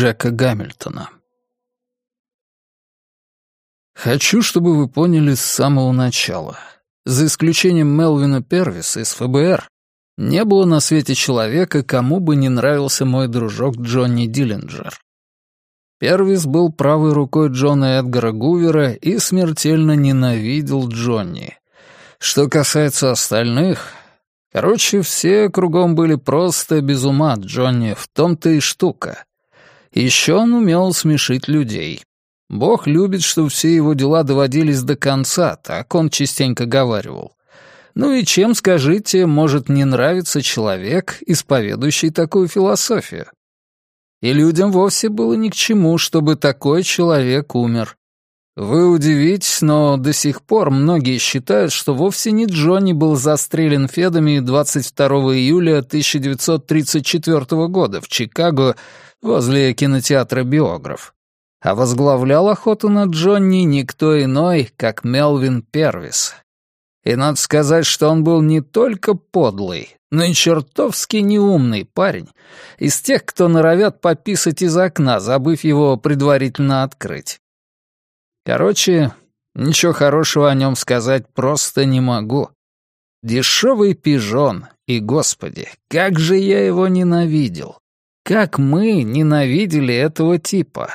Джека Гамильтона Хочу, чтобы вы поняли с самого начала. За исключением Мелвина Первиса из ФБР, не было на свете человека, кому бы не нравился мой дружок Джонни Диллинджер. Первис был правой рукой Джона Эдгара Гувера и смертельно ненавидел Джонни. Что касается остальных... Короче, все кругом были просто без ума Джонни, в том-то и штука. Еще он умел смешить людей. Бог любит, чтобы все его дела доводились до конца, так он частенько говаривал. Ну и чем, скажите, может не нравиться человек, исповедующий такую философию? И людям вовсе было ни к чему, чтобы такой человек умер. Вы удивитесь, но до сих пор многие считают, что вовсе не Джонни был застрелен Федами 22 июля 1934 года в Чикаго возле кинотеатра «Биограф». А возглавлял охоту на Джонни никто иной, как Мелвин Первис. И надо сказать, что он был не только подлый, но и чертовски неумный парень, из тех, кто норовят пописать из окна, забыв его предварительно открыть. Короче, ничего хорошего о нем сказать просто не могу. Дешевый пижон, и, господи, как же я его ненавидел. Как мы ненавидели этого типа.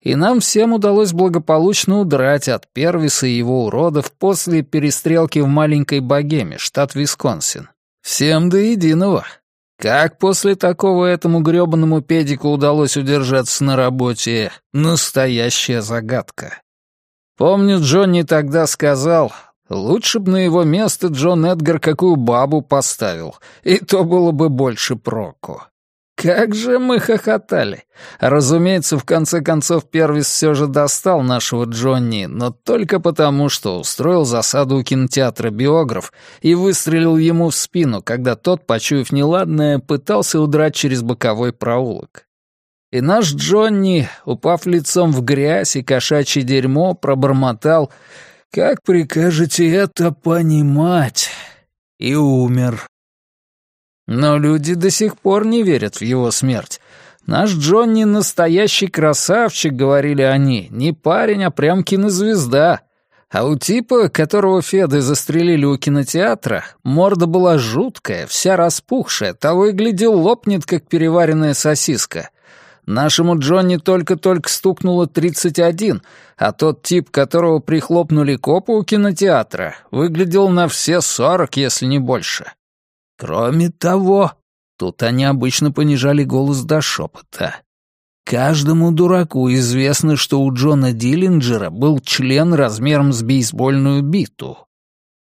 И нам всем удалось благополучно удрать от Первиса и его уродов после перестрелки в маленькой Богеме, штат Висконсин. Всем до единого. Как после такого этому грёбаному педику удалось удержаться на работе — настоящая загадка. Помню, Джонни тогда сказал, лучше бы на его место Джон Эдгар какую бабу поставил, и то было бы больше проку. Как же мы хохотали! Разумеется, в конце концов Первис все же достал нашего Джонни, но только потому, что устроил засаду у кинотеатра «Биограф» и выстрелил ему в спину, когда тот, почуяв неладное, пытался удрать через боковой проулок. И наш Джонни, упав лицом в грязь и кошачье дерьмо, пробормотал «Как прикажете это понимать?» и умер. Но люди до сих пор не верят в его смерть. Наш Джонни настоящий красавчик, говорили они, не парень, а прям кинозвезда. А у типа, которого Феды застрелили у кинотеатра, морда была жуткая, вся распухшая, того и глядел лопнет, как переваренная сосиска. Нашему Джонни только-только стукнуло 31, а тот тип, которого прихлопнули копы у кинотеатра, выглядел на все 40, если не больше. Кроме того, тут они обычно понижали голос до шепота. Каждому дураку известно, что у Джона Диллинджера был член размером с бейсбольную биту.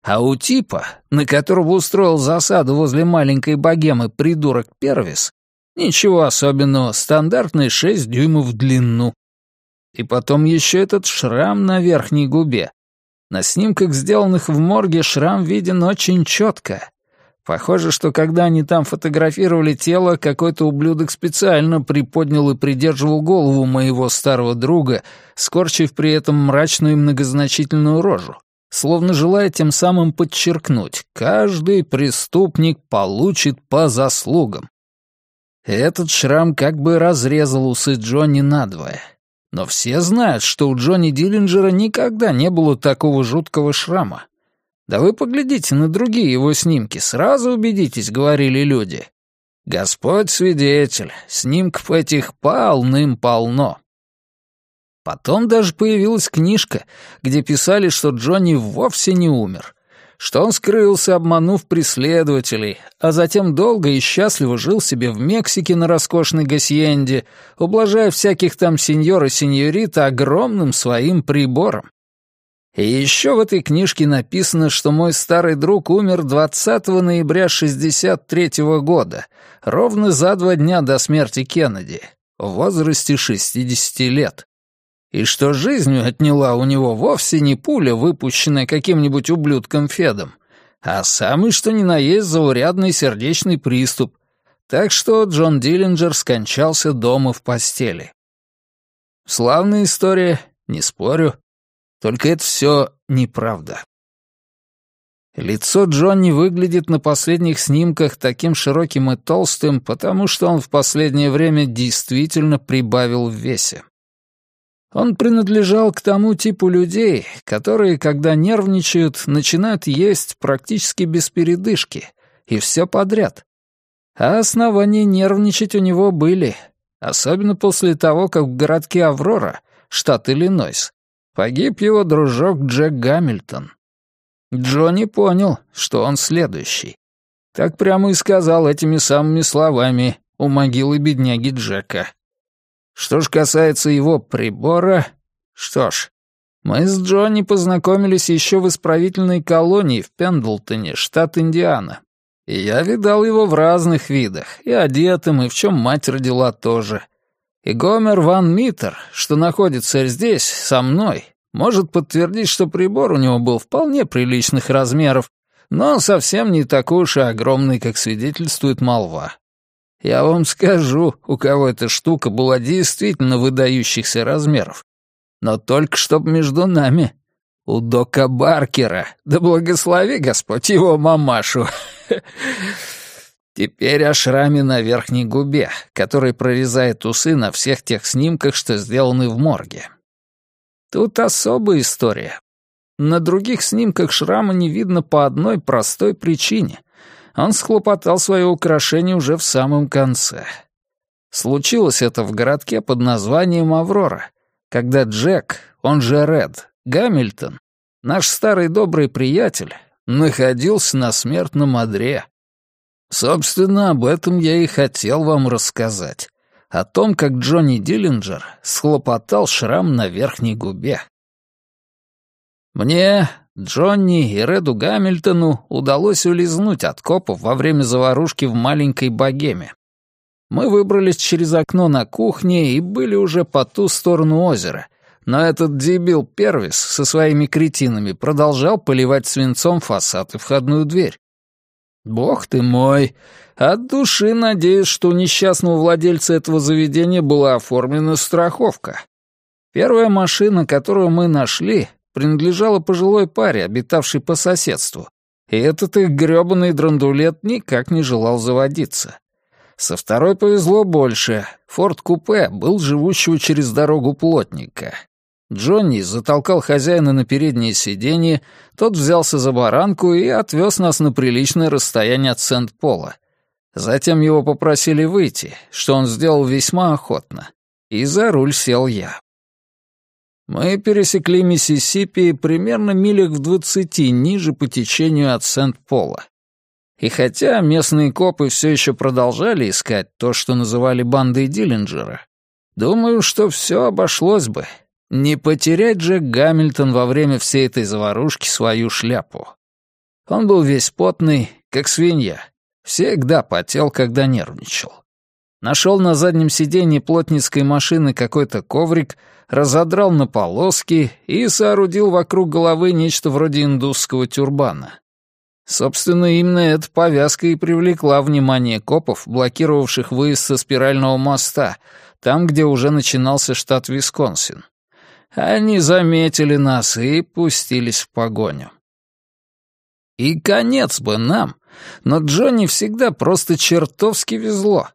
А у типа, на которого устроил засаду возле маленькой богемы придурок Первис, ничего особенного, стандартный шесть дюймов в длину. И потом еще этот шрам на верхней губе. На снимках, сделанных в морге, шрам виден очень четко. Похоже, что когда они там фотографировали тело, какой-то ублюдок специально приподнял и придерживал голову моего старого друга, скорчив при этом мрачную и многозначительную рожу, словно желая тем самым подчеркнуть, каждый преступник получит по заслугам. Этот шрам как бы разрезал усы Джонни надвое. Но все знают, что у Джонни Диллинджера никогда не было такого жуткого шрама. Да вы поглядите на другие его снимки, сразу убедитесь, говорили люди. Господь свидетель, снимков этих полным-полно. Потом даже появилась книжка, где писали, что Джонни вовсе не умер, что он скрылся, обманув преследователей, а затем долго и счастливо жил себе в Мексике на роскошной гасьенде, ублажая всяких там сеньор и сеньорита огромным своим прибором. И еще в этой книжке написано, что мой старый друг умер 20 ноября 63 -го года, ровно за два дня до смерти Кеннеди, в возрасте 60 лет. И что жизнью отняла у него вовсе не пуля, выпущенная каким-нибудь ублюдком Федом, а самый что ни на есть заурядный сердечный приступ. Так что Джон Диллинджер скончался дома в постели. Славная история, не спорю. Только это все неправда. Лицо Джонни выглядит на последних снимках таким широким и толстым, потому что он в последнее время действительно прибавил в весе. Он принадлежал к тому типу людей, которые, когда нервничают, начинают есть практически без передышки, и все подряд. А основания нервничать у него были, особенно после того, как в городке Аврора, штат Иллинойс, погиб его дружок Джек Гамильтон. Джонни понял, что он следующий. Так прямо и сказал этими самыми словами у могилы бедняги Джека. Что ж касается его прибора, что ж, мы с Джонни познакомились еще в исправительной колонии в Пендлтоне, штат Индиана. И я видал его в разных видах, и одетым, и в чем мать родила тоже. И Гомер Ван Миттер, что находится здесь, со мной, может подтвердить, что прибор у него был вполне приличных размеров, но совсем не такой уж и огромный, как свидетельствует молва. Я вам скажу, у кого эта штука была действительно выдающихся размеров. Но только чтоб между нами. У Дока Баркера. Да благослови Господь его мамашу. Теперь о шраме на верхней губе, который прорезает усы на всех тех снимках, что сделаны в морге. Тут особая история. На других снимках шрама не видно по одной простой причине он схлопотал свое украшение уже в самом конце. Случилось это в городке под названием Аврора, когда Джек, он же Ред, Гамильтон, наш старый добрый приятель, находился на смертном одре. Собственно, об этом я и хотел вам рассказать. О том, как Джонни Диллинджер схлопотал шрам на верхней губе. Мне Джонни и Реду Гамильтону удалось улизнуть от копов во время заварушки в маленькой богеме. Мы выбрались через окно на кухне и были уже по ту сторону озера, но этот дебил Первис со своими кретинами продолжал поливать свинцом фасад и входную дверь. Бог ты мой! От души надеюсь, что несчастного владельца этого заведения была оформлена страховка. Первая машина, которую мы нашли, принадлежала пожилой паре, обитавшей по соседству, и этот их грёбаный драндулет никак не желал заводиться. Со второй повезло больше. Форд-купе был живущего через дорогу плотника. Джонни затолкал хозяина на переднее сиденье, тот взялся за баранку и отвез нас на приличное расстояние от Сент-Пола. Затем его попросили выйти, что он сделал весьма охотно. И за руль сел я. Мы пересекли Миссисипи примерно милях в двадцати ниже по течению от Сент-Пола. И хотя местные копы все еще продолжали искать то, что называли бандой Диллинджера, думаю, что все обошлось бы. Не потерять же Гамильтон во время всей этой заварушки свою шляпу. Он был весь потный, как свинья. Всегда потел, когда нервничал. Нашел на заднем сиденье плотницкой машины какой-то коврик — разодрал на полоски и соорудил вокруг головы нечто вроде индусского тюрбана. Собственно, именно эта повязка и привлекла внимание копов, блокировавших выезд со спирального моста, там, где уже начинался штат Висконсин. Они заметили нас и пустились в погоню. И конец бы нам, но Джонни всегда просто чертовски везло.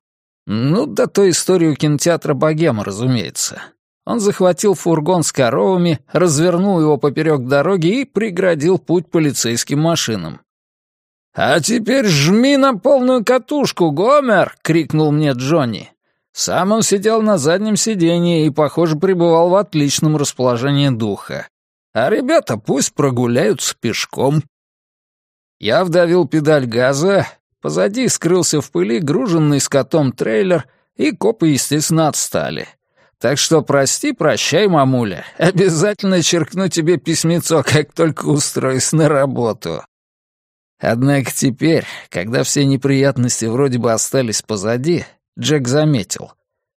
Ну, да то историю кинотеатра «Богема», разумеется. Он захватил фургон с коровами, развернул его поперек дороги и преградил путь полицейским машинам. «А теперь жми на полную катушку, Гомер!» — крикнул мне Джонни. Сам он сидел на заднем сиденье и, похоже, пребывал в отличном расположении духа. А ребята пусть прогуляются пешком. Я вдавил педаль газа, позади скрылся в пыли груженный скотом трейлер, и копы, естественно, отстали. Так что прости, прощай, мамуля. Обязательно черкну тебе письмецо, как только устроюсь на работу. Однако теперь, когда все неприятности вроде бы остались позади, Джек заметил.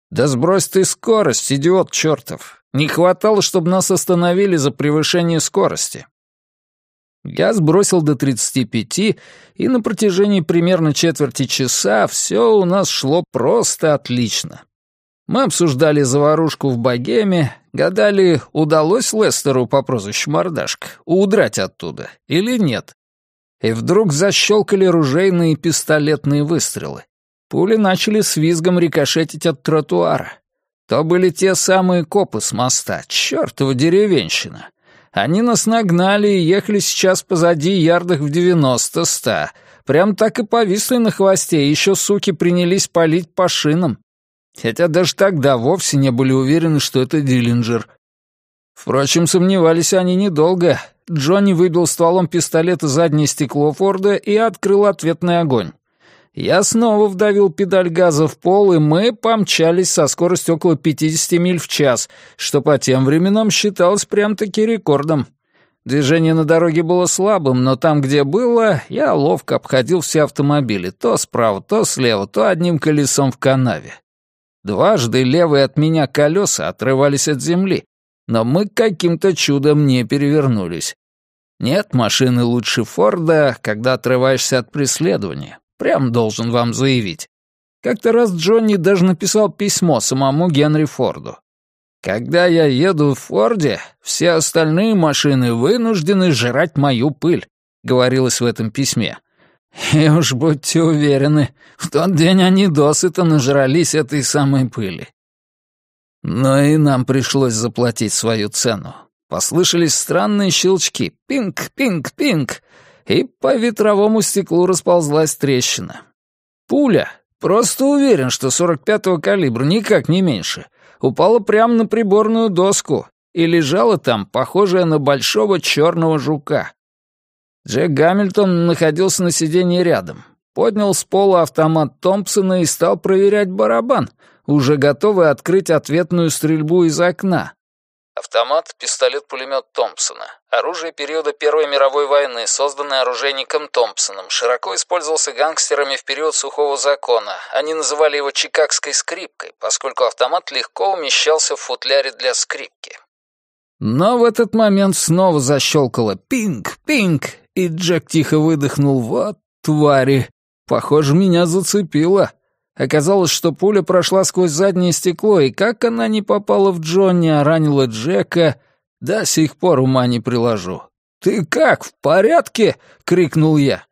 «Да сбрось ты скорость, идиот чертов! Не хватало, чтобы нас остановили за превышение скорости!» Я сбросил до 35, и на протяжении примерно четверти часа все у нас шло просто отлично. Мы обсуждали заварушку в богеме, гадали, удалось Лестеру по прозвищу Мордашка удрать оттуда или нет. И вдруг защелкали ружейные и пистолетные выстрелы. Пули начали с визгом рикошетить от тротуара. То были те самые копы с моста, чертова деревенщина. Они нас нагнали и ехали сейчас позади ярдах в девяносто-ста. Прям так и повисли на хвосте, еще суки принялись палить по шинам. Хотя даже тогда вовсе не были уверены, что это Диллинджер. Впрочем, сомневались они недолго. Джонни выбил стволом пистолета заднее стекло Форда и открыл ответный огонь. Я снова вдавил педаль газа в пол, и мы помчались со скоростью около 50 миль в час, что по тем временам считалось прям-таки рекордом. Движение на дороге было слабым, но там, где было, я ловко обходил все автомобили, то справа, то слева, то одним колесом в канаве. Дважды левые от меня колеса отрывались от земли, но мы каким-то чудом не перевернулись. Нет машины лучше Форда, когда отрываешься от преследования. Прям должен вам заявить. Как-то раз Джонни даже написал письмо самому Генри Форду. «Когда я еду в Форде, все остальные машины вынуждены жрать мою пыль», — говорилось в этом письме. И уж будьте уверены, в тот день они досыта нажрались этой самой пыли. Но и нам пришлось заплатить свою цену. Послышались странные щелчки. Пинг, пинг, пинг. И по ветровому стеклу расползлась трещина. Пуля, просто уверен, что 45-го калибра, никак не меньше, упала прямо на приборную доску и лежала там, похожая на большого черного жука. Джек Гамильтон находился на сиденье рядом. Поднял с пола автомат Томпсона и стал проверять барабан, уже готовый открыть ответную стрельбу из окна. Автомат — пистолет-пулемет Томпсона. Оружие периода Первой мировой войны, созданное оружейником Томпсоном, широко использовался гангстерами в период сухого закона. Они называли его «чикагской скрипкой», поскольку автомат легко умещался в футляре для скрипки. Но в этот момент снова защелкало «пинг, пинг», и Джек тихо выдохнул «Вот твари! Похоже, меня зацепило». Оказалось, что пуля прошла сквозь заднее стекло, и как она не попала в Джонни, а ранила Джека, до сих пор ума не приложу. «Ты как, в порядке?» — крикнул я.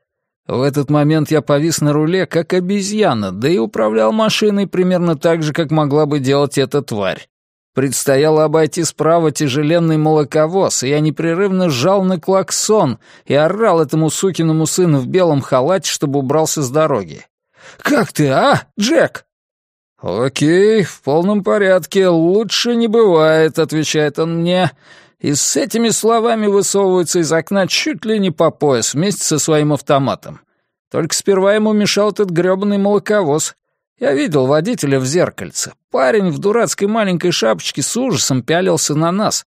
В этот момент я повис на руле, как обезьяна, да и управлял машиной примерно так же, как могла бы делать эта тварь. Предстояло обойти справа тяжеленный молоковоз, и я непрерывно сжал на клаксон и орал этому сукиному сыну в белом халате, чтобы убрался с дороги. «Как ты, а, Джек?» «Окей, в полном порядке, лучше не бывает», — отвечает он мне, и с этими словами высовывается из окна чуть ли не по пояс вместе со своим автоматом. Только сперва ему мешал этот грёбаный молоковоз. Я видел водителя в зеркальце. Парень в дурацкой маленькой шапочке с ужасом пялился на нас.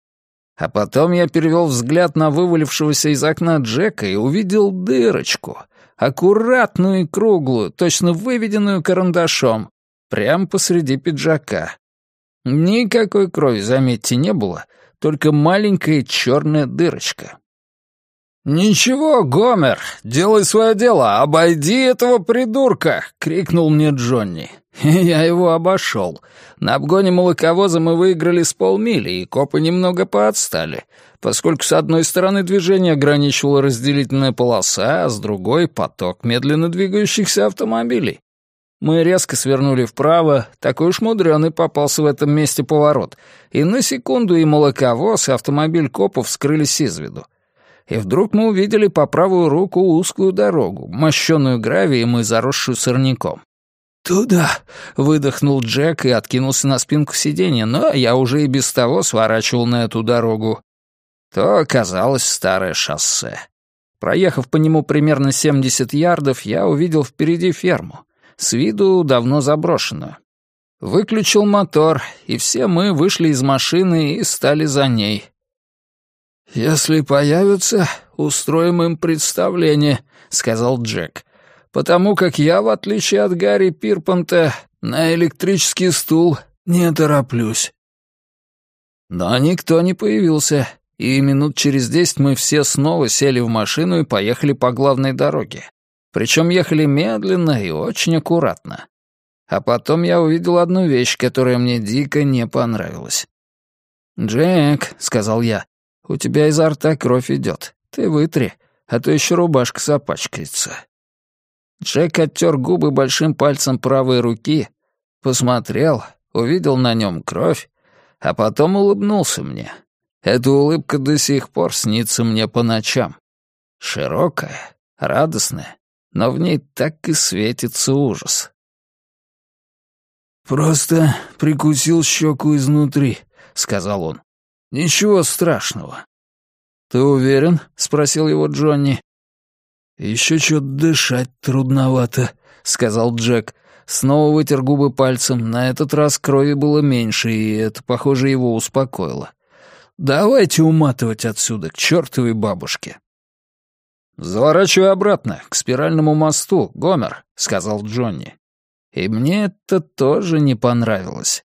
А потом я перевел взгляд на вывалившегося из окна Джека и увидел дырочку. Аккуратную и круглую, точно выведенную карандашом. Прямо посреди пиджака. Никакой крови, заметьте, не было, только маленькая черная дырочка. «Ничего, Гомер, делай свое дело, обойди этого придурка!» — крикнул мне Джонни. Я его обошел. На обгоне молоковоза мы выиграли с полмили, и копы немного поотстали, поскольку с одной стороны движение ограничивала разделительная полоса, а с другой — поток медленно двигающихся автомобилей. Мы резко свернули вправо, такой уж мудрёный попался в этом месте поворот, и на секунду и молоковоз, и автомобиль копов скрылись из виду и вдруг мы увидели по правую руку узкую дорогу, мощенную гравием и заросшую сорняком. «Туда!» — выдохнул Джек и откинулся на спинку сиденья, но я уже и без того сворачивал на эту дорогу. То оказалось старое шоссе. Проехав по нему примерно 70 ярдов, я увидел впереди ферму, с виду давно заброшенную. Выключил мотор, и все мы вышли из машины и стали за ней. «Если появятся, устроим им представление», — сказал Джек. «Потому как я, в отличие от Гарри Пирпанта, на электрический стул не тороплюсь». Но никто не появился, и минут через десять мы все снова сели в машину и поехали по главной дороге. Причем ехали медленно и очень аккуратно. А потом я увидел одну вещь, которая мне дико не понравилась. «Джек», — сказал я, у тебя изо рта кровь идет. Ты вытри, а то еще рубашка запачкается. Джек оттер губы большим пальцем правой руки, посмотрел, увидел на нем кровь, а потом улыбнулся мне. Эта улыбка до сих пор снится мне по ночам. Широкая, радостная, но в ней так и светится ужас. «Просто прикусил щеку изнутри», — сказал он. «Ничего страшного». «Ты уверен?» — спросил его Джонни. «Еще что-то дышать трудновато», — сказал Джек. Снова вытер губы пальцем. На этот раз крови было меньше, и это, похоже, его успокоило. «Давайте уматывать отсюда, к чертовой бабушке». «Заворачивай обратно, к спиральному мосту, Гомер», — сказал Джонни. И мне это тоже не понравилось.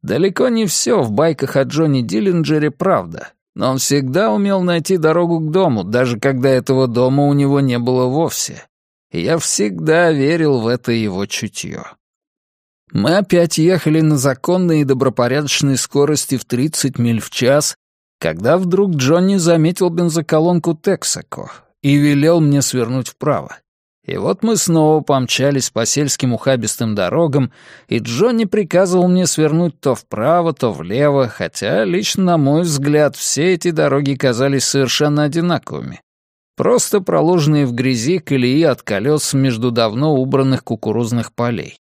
Далеко не все в байках о Джонни Диллинджере правда, но он всегда умел найти дорогу к дому, даже когда этого дома у него не было вовсе. И я всегда верил в это его чутье. Мы опять ехали на законной и добропорядочной скорости в 30 миль в час, когда вдруг Джонни заметил бензоколонку Тексако и велел мне свернуть вправо. И вот мы снова помчались по сельским ухабистым дорогам, и Джонни приказывал мне свернуть то вправо, то влево, хотя, лично на мой взгляд, все эти дороги казались совершенно одинаковыми. Просто проложенные в грязи колеи от колес между давно убранных кукурузных полей.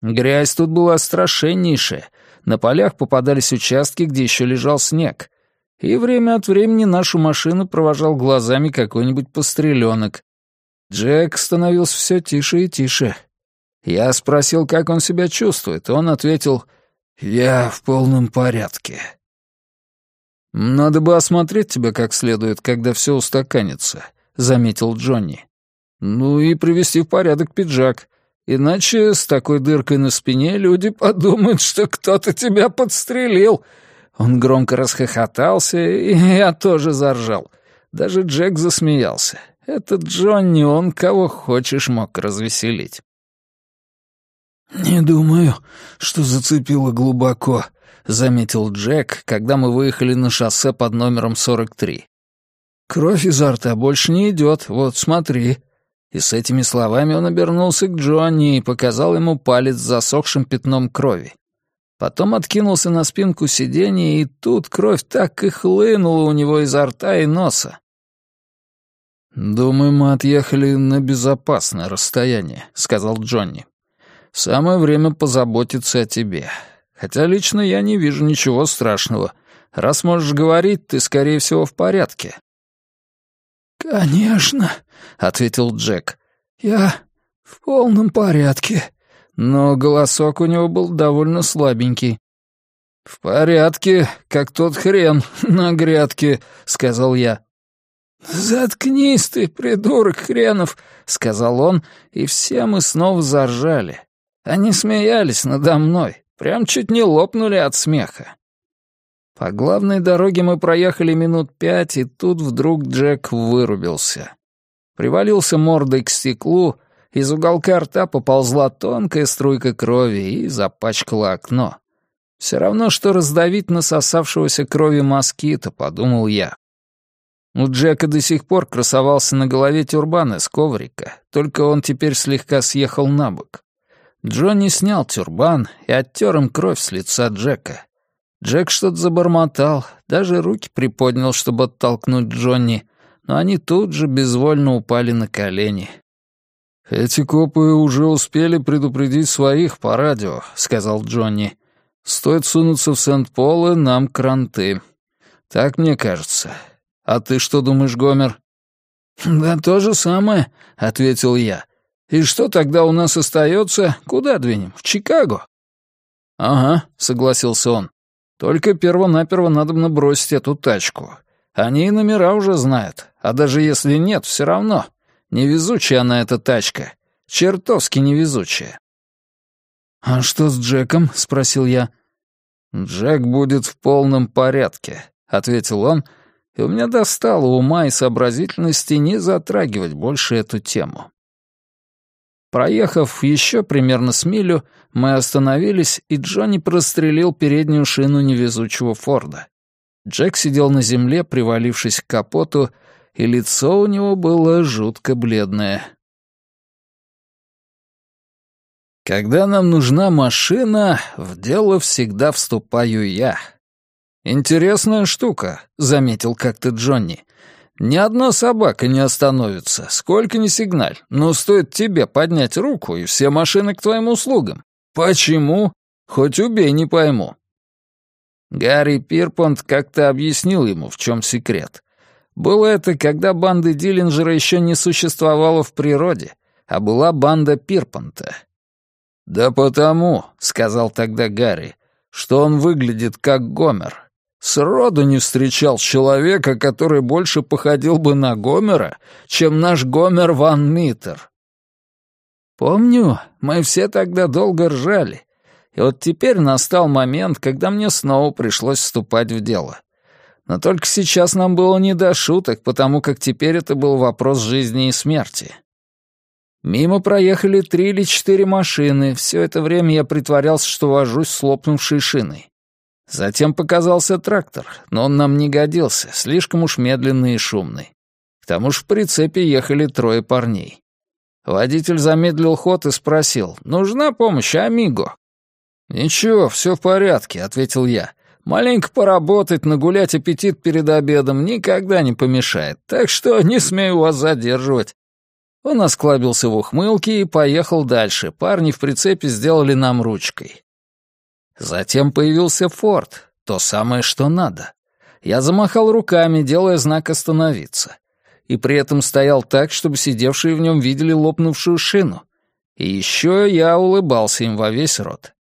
Грязь тут была страшеннейшая. На полях попадались участки, где еще лежал снег. И время от времени нашу машину провожал глазами какой-нибудь постреленок, Джек становился все тише и тише. Я спросил, как он себя чувствует, и он ответил, «Я в полном порядке». «Надо бы осмотреть тебя как следует, когда все устаканится», — заметил Джонни. «Ну и привести в порядок пиджак. Иначе с такой дыркой на спине люди подумают, что кто-то тебя подстрелил». Он громко расхохотался, и я тоже заржал. Даже Джек засмеялся. Этот Джонни, он кого хочешь мог развеселить. «Не думаю, что зацепило глубоко», — заметил Джек, когда мы выехали на шоссе под номером 43. «Кровь изо рта больше не идет, вот смотри». И с этими словами он обернулся к Джонни и показал ему палец с засохшим пятном крови. Потом откинулся на спинку сиденья, и тут кровь так и хлынула у него изо рта и носа. «Думаю, мы отъехали на безопасное расстояние», — сказал Джонни. «Самое время позаботиться о тебе. Хотя лично я не вижу ничего страшного. Раз можешь говорить, ты, скорее всего, в порядке». «Конечно», — ответил Джек. «Я в полном порядке». Но голосок у него был довольно слабенький. «В порядке, как тот хрен на грядке», — сказал я. «Заткнись ты, придурок хренов!» — сказал он, и все мы снова заржали. Они смеялись надо мной, прям чуть не лопнули от смеха. По главной дороге мы проехали минут пять, и тут вдруг Джек вырубился. Привалился мордой к стеклу, из уголка рта поползла тонкая струйка крови и запачкала окно. Все равно, что раздавить насосавшегося крови москита, подумал я. У Джека до сих пор красовался на голове тюрбан из коврика, только он теперь слегка съехал на бок. Джонни снял тюрбан и оттер им кровь с лица Джека. Джек что-то забормотал, даже руки приподнял, чтобы оттолкнуть Джонни, но они тут же безвольно упали на колени. «Эти копы уже успели предупредить своих по радио», — сказал Джонни. «Стоит сунуться в Сент-Пол, нам кранты. Так мне кажется. А ты что думаешь, Гомер?» «Да то же самое», — ответил я. «И что тогда у нас остается? Куда двинем? В Чикаго?» «Ага», — согласился он. «Только перво-наперво надо бросить эту тачку. Они и номера уже знают. А даже если нет, все равно. Невезучая она эта тачка. Чертовски невезучая». «А что с Джеком?» — спросил я. «Джек будет в полном порядке», — ответил он, — и у меня достало ума и сообразительности не затрагивать больше эту тему. Проехав еще примерно с милю, мы остановились, и Джонни прострелил переднюю шину невезучего Форда. Джек сидел на земле, привалившись к капоту, и лицо у него было жутко бледное. Когда нам нужна машина, в дело всегда вступаю я. Интересная штука, заметил как-то Джонни. Ни одна собака не остановится, сколько ни сигналь, но стоит тебе поднять руку, и все машины к твоим услугам. Почему? Хоть убей, не пойму. Гарри Пирпонт как-то объяснил ему, в чем секрет. Было это, когда банды Диллинджера еще не существовало в природе, а была банда Пирпонта. «Да потому», — сказал тогда Гарри, — «что он выглядит как Гомер. Сроду не встречал человека, который больше походил бы на Гомера, чем наш Гомер Ван Миттер». Помню, мы все тогда долго ржали, и вот теперь настал момент, когда мне снова пришлось вступать в дело. Но только сейчас нам было не до шуток, потому как теперь это был вопрос жизни и смерти. Мимо проехали три или четыре машины, все это время я притворялся, что вожусь с лопнувшей шиной. Затем показался трактор, но он нам не годился, слишком уж медленный и шумный. К тому же в прицепе ехали трое парней. Водитель замедлил ход и спросил, «Нужна помощь, амиго?» «Ничего, все в порядке», — ответил я. «Маленько поработать, нагулять аппетит перед обедом никогда не помешает, так что не смею вас задерживать. Он осклабился в ухмылке и поехал дальше. Парни в прицепе сделали нам ручкой. Затем появился Форд, то самое, что надо. Я замахал руками, делая знак «Остановиться». И при этом стоял так, чтобы сидевшие в нем видели лопнувшую шину. И еще я улыбался им во весь рот.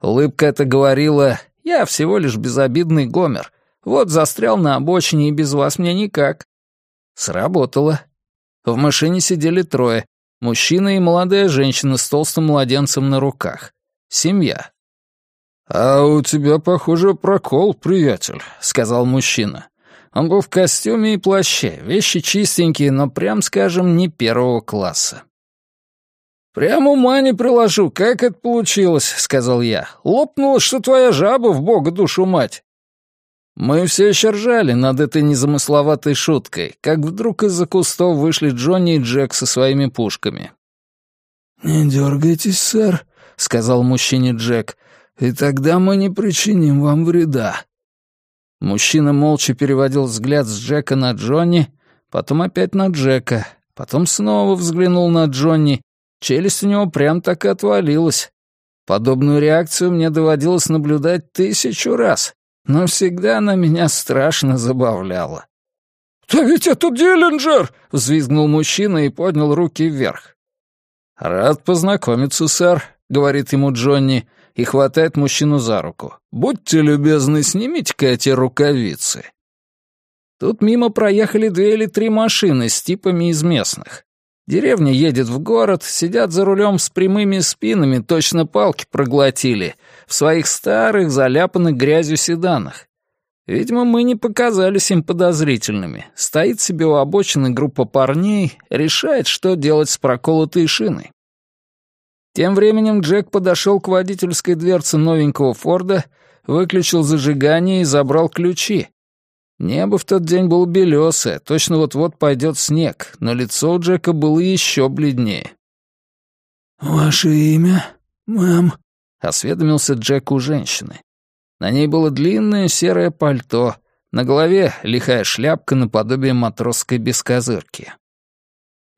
Улыбка эта говорила «Я всего лишь безобидный гомер. Вот застрял на обочине, и без вас мне никак». Сработало. В машине сидели трое. Мужчина и молодая женщина с толстым младенцем на руках. Семья. «А у тебя, похоже, прокол, приятель», — сказал мужчина. Он был в костюме и плаще, вещи чистенькие, но, прям скажем, не первого класса. «Прямо ума не приложу, как это получилось», — сказал я. «Лопнула, что твоя жаба в бога душу мать». Мы все еще ржали над этой незамысловатой шуткой, как вдруг из-за кустов вышли Джонни и Джек со своими пушками. «Не дергайтесь, сэр», — сказал мужчине Джек, — «и тогда мы не причиним вам вреда». Мужчина молча переводил взгляд с Джека на Джонни, потом опять на Джека, потом снова взглянул на Джонни. Челюсть у него прям так и отвалилась. Подобную реакцию мне доводилось наблюдать тысячу раз но всегда она меня страшно забавляла. «Да ведь это Диллинджер!» — взвизгнул мужчина и поднял руки вверх. «Рад познакомиться, сэр», — говорит ему Джонни и хватает мужчину за руку. «Будьте любезны, снимите-ка эти рукавицы». Тут мимо проехали две или три машины с типами из местных. Деревня едет в город, сидят за рулем с прямыми спинами, точно палки проглотили, в своих старых, заляпанных грязью седанах. Видимо, мы не показались им подозрительными. Стоит себе у обочины группа парней, решает, что делать с проколотой шиной. Тем временем Джек подошел к водительской дверце новенького Форда, выключил зажигание и забрал ключи. Небо в тот день было белесое, точно вот-вот пойдет снег, но лицо у Джека было еще бледнее. «Ваше имя, мэм?» — осведомился Джек у женщины. На ней было длинное серое пальто, на голове лихая шляпка наподобие матросской бескозырки.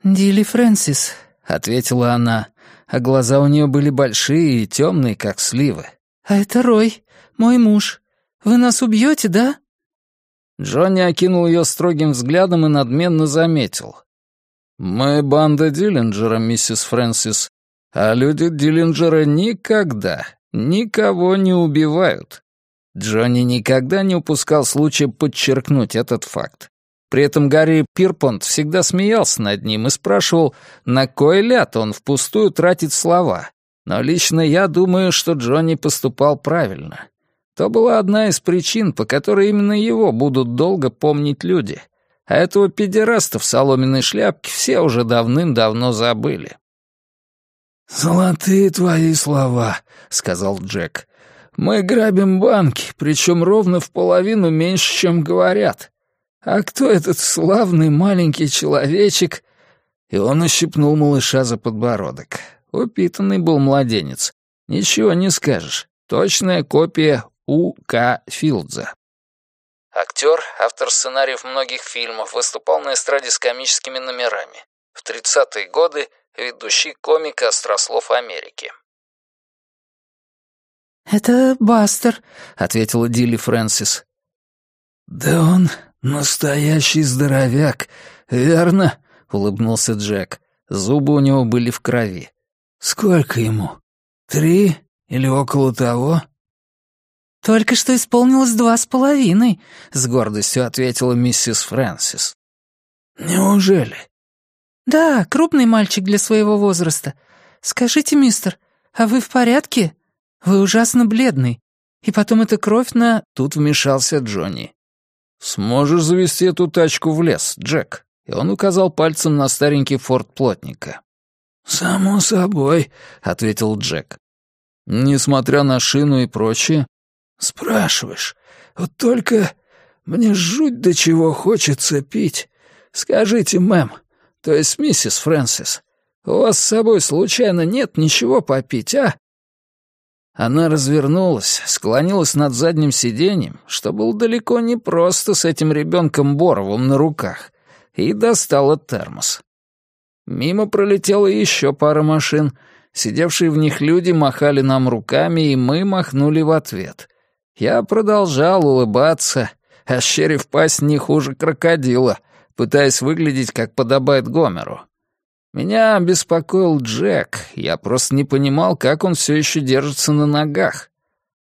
«Дилли Фрэнсис», — ответила она, а глаза у нее были большие и темные, как сливы. «А это Рой, мой муж. Вы нас убьете, да?» Джонни окинул ее строгим взглядом и надменно заметил. «Мы банда Диллинджера, миссис Фрэнсис, а люди Диллинджера никогда, никого не убивают». Джонни никогда не упускал случая подчеркнуть этот факт. При этом Гарри Пирпонт всегда смеялся над ним и спрашивал, на кой ляд он впустую тратит слова. Но лично я думаю, что Джонни поступал правильно. То была одна из причин, по которой именно его будут долго помнить люди. А этого педераста в соломенной шляпке все уже давным-давно забыли. «Золотые твои слова», — сказал Джек. «Мы грабим банки, причем ровно в половину меньше, чем говорят. А кто этот славный маленький человечек?» И он ущипнул малыша за подбородок. Упитанный был младенец. Ничего не скажешь. Точная копия У. К. Филдза. Актер, автор сценариев многих фильмов, выступал на эстраде с комическими номерами. В 30-е годы ведущий комик Острослов Америки. «Это Бастер», — ответила Дилли Фрэнсис. «Да он настоящий здоровяк, верно?» — улыбнулся Джек. Зубы у него были в крови. «Сколько ему? Три или около того?» «Только что исполнилось два с половиной», — с гордостью ответила миссис Фрэнсис. «Неужели?» «Да, крупный мальчик для своего возраста. Скажите, мистер, а вы в порядке? Вы ужасно бледный. И потом эта кровь на...» Тут вмешался Джонни. «Сможешь завести эту тачку в лес, Джек?» И он указал пальцем на старенький форт плотника. «Само собой», — ответил Джек. Несмотря на шину и прочее, «Спрашиваешь, вот только мне жуть до чего хочется пить. Скажите, мэм, то есть миссис Фрэнсис, у вас с собой случайно нет ничего попить, а?» Она развернулась, склонилась над задним сиденьем, что было далеко не просто с этим ребенком Боровым на руках, и достала термос. Мимо пролетела еще пара машин. Сидевшие в них люди махали нам руками, и мы махнули в ответ. Я продолжал улыбаться, ощерив пасть не хуже крокодила, пытаясь выглядеть, как подобает Гомеру. Меня беспокоил Джек, я просто не понимал, как он все еще держится на ногах.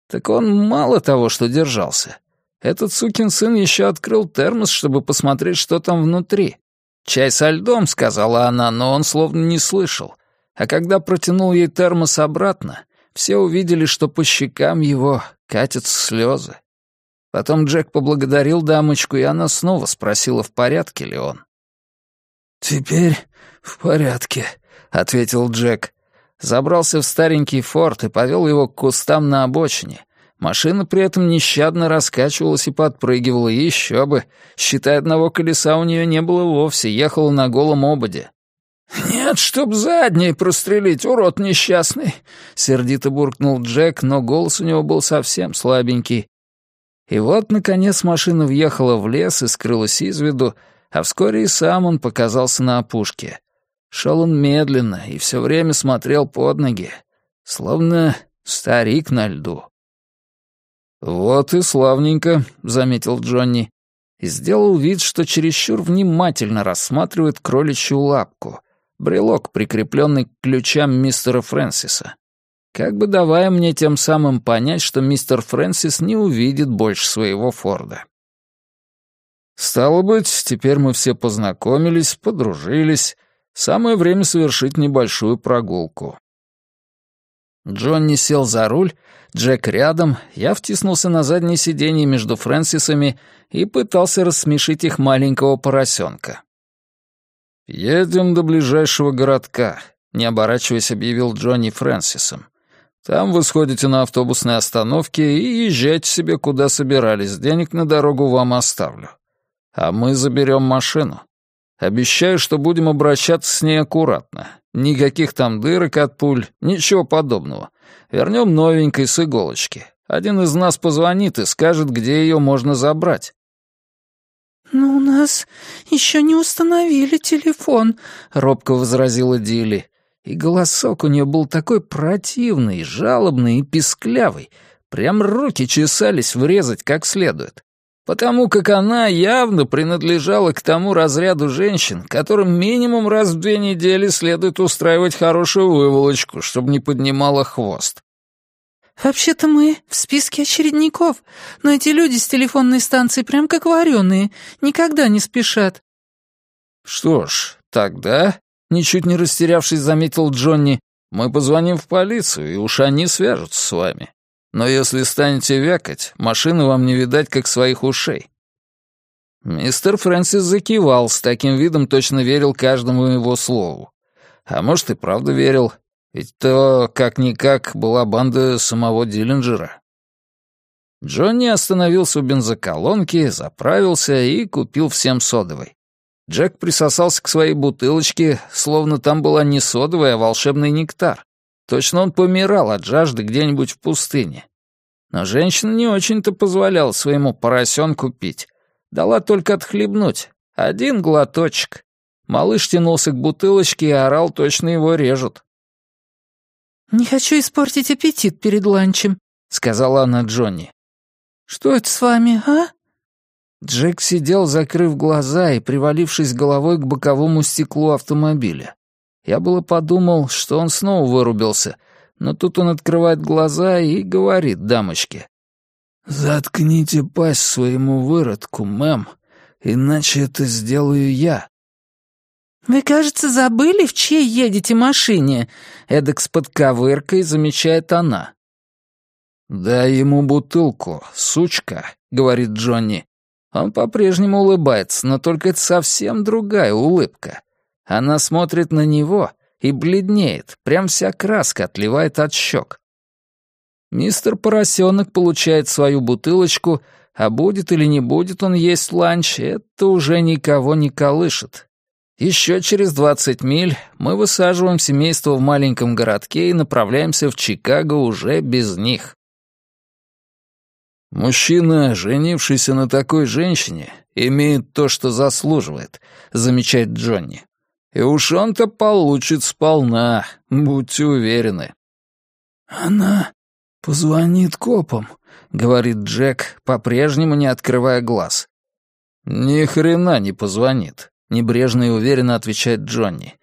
Так он мало того, что держался. Этот сукин сын еще открыл термос, чтобы посмотреть, что там внутри. «Чай со льдом», — сказала она, но он словно не слышал. А когда протянул ей термос обратно, все увидели, что по щекам его катятся слезы. Потом Джек поблагодарил дамочку, и она снова спросила, в порядке ли он. «Теперь в порядке», — ответил Джек. Забрался в старенький форт и повел его к кустам на обочине. Машина при этом нещадно раскачивалась и подпрыгивала, еще бы. Считай, одного колеса у нее не было вовсе, ехала на голом ободе. «Нет, чтоб задней прострелить, урод несчастный!» — сердито буркнул Джек, но голос у него был совсем слабенький. И вот, наконец, машина въехала в лес и скрылась из виду, а вскоре и сам он показался на опушке. Шел он медленно и все время смотрел под ноги, словно старик на льду. «Вот и славненько», — заметил Джонни, и сделал вид, что чересчур внимательно рассматривает кроличью лапку — брелок, прикрепленный к ключам мистера Фрэнсиса, как бы давая мне тем самым понять, что мистер Фрэнсис не увидит больше своего Форда. Стало быть, теперь мы все познакомились, подружились. Самое время совершить небольшую прогулку. Джонни сел за руль, Джек рядом, я втиснулся на заднее сиденье между Фрэнсисами и пытался рассмешить их маленького поросенка. «Едем до ближайшего городка», — не оборачиваясь, объявил Джонни Фрэнсисом. «Там вы сходите на автобусной остановке и езжайте себе, куда собирались. Денег на дорогу вам оставлю. А мы заберем машину. Обещаю, что будем обращаться с ней аккуратно. Никаких там дырок от пуль, ничего подобного. Вернем новенькой с иголочки. Один из нас позвонит и скажет, где ее можно забрать. «Но у нас еще не установили телефон», — робко возразила Дилли. И голосок у нее был такой противный, жалобный и писклявый. Прям руки чесались врезать как следует. Потому как она явно принадлежала к тому разряду женщин, которым минимум раз в две недели следует устраивать хорошую выволочку, чтобы не поднимала хвост. «Вообще-то мы в списке очередников, но эти люди с телефонной станции прям как вареные, никогда не спешат». «Что ж, тогда...» — ничуть не растерявшись, заметил Джонни. «Мы позвоним в полицию, и уж они свяжутся с вами. Но если станете вякать, машины вам не видать, как своих ушей». Мистер Фрэнсис закивал, с таким видом точно верил каждому его слову. А может, и правда верил, ведь то, как-никак, была банда самого Диллинджера. Джонни остановился у бензоколонки, заправился и купил всем содовой. Джек присосался к своей бутылочке, словно там была не содовая, а волшебный нектар. Точно он помирал от жажды где-нибудь в пустыне. Но женщина не очень-то позволяла своему поросенку пить. Дала только отхлебнуть. Один глоточек. Малыш тянулся к бутылочке и орал, точно его режут. «Не хочу испортить аппетит перед ланчем», — сказала она Джонни. «Что это с вами, а?» Джек сидел, закрыв глаза и привалившись головой к боковому стеклу автомобиля. Я было подумал, что он снова вырубился, но тут он открывает глаза и говорит дамочке. «Заткните пасть своему выродку, мэм, иначе это сделаю я». «Вы, кажется, забыли, в чьей едете машине?» Эдак с подковыркой замечает она. «Дай ему бутылку, сучка», — говорит Джонни. Он по-прежнему улыбается, но только это совсем другая улыбка. Она смотрит на него и бледнеет, прям вся краска отливает от щек. Мистер Поросенок получает свою бутылочку, а будет или не будет он есть ланч, это уже никого не колышет. Еще через 20 миль мы высаживаем семейство в маленьком городке и направляемся в Чикаго уже без них. «Мужчина, женившийся на такой женщине, имеет то, что заслуживает», — замечает Джонни. «И уж он-то получит сполна, будьте уверены». «Она позвонит копам», — говорит Джек, по-прежнему не открывая глаз. «Ни хрена не позвонит», — небрежно и уверенно отвечает Джонни.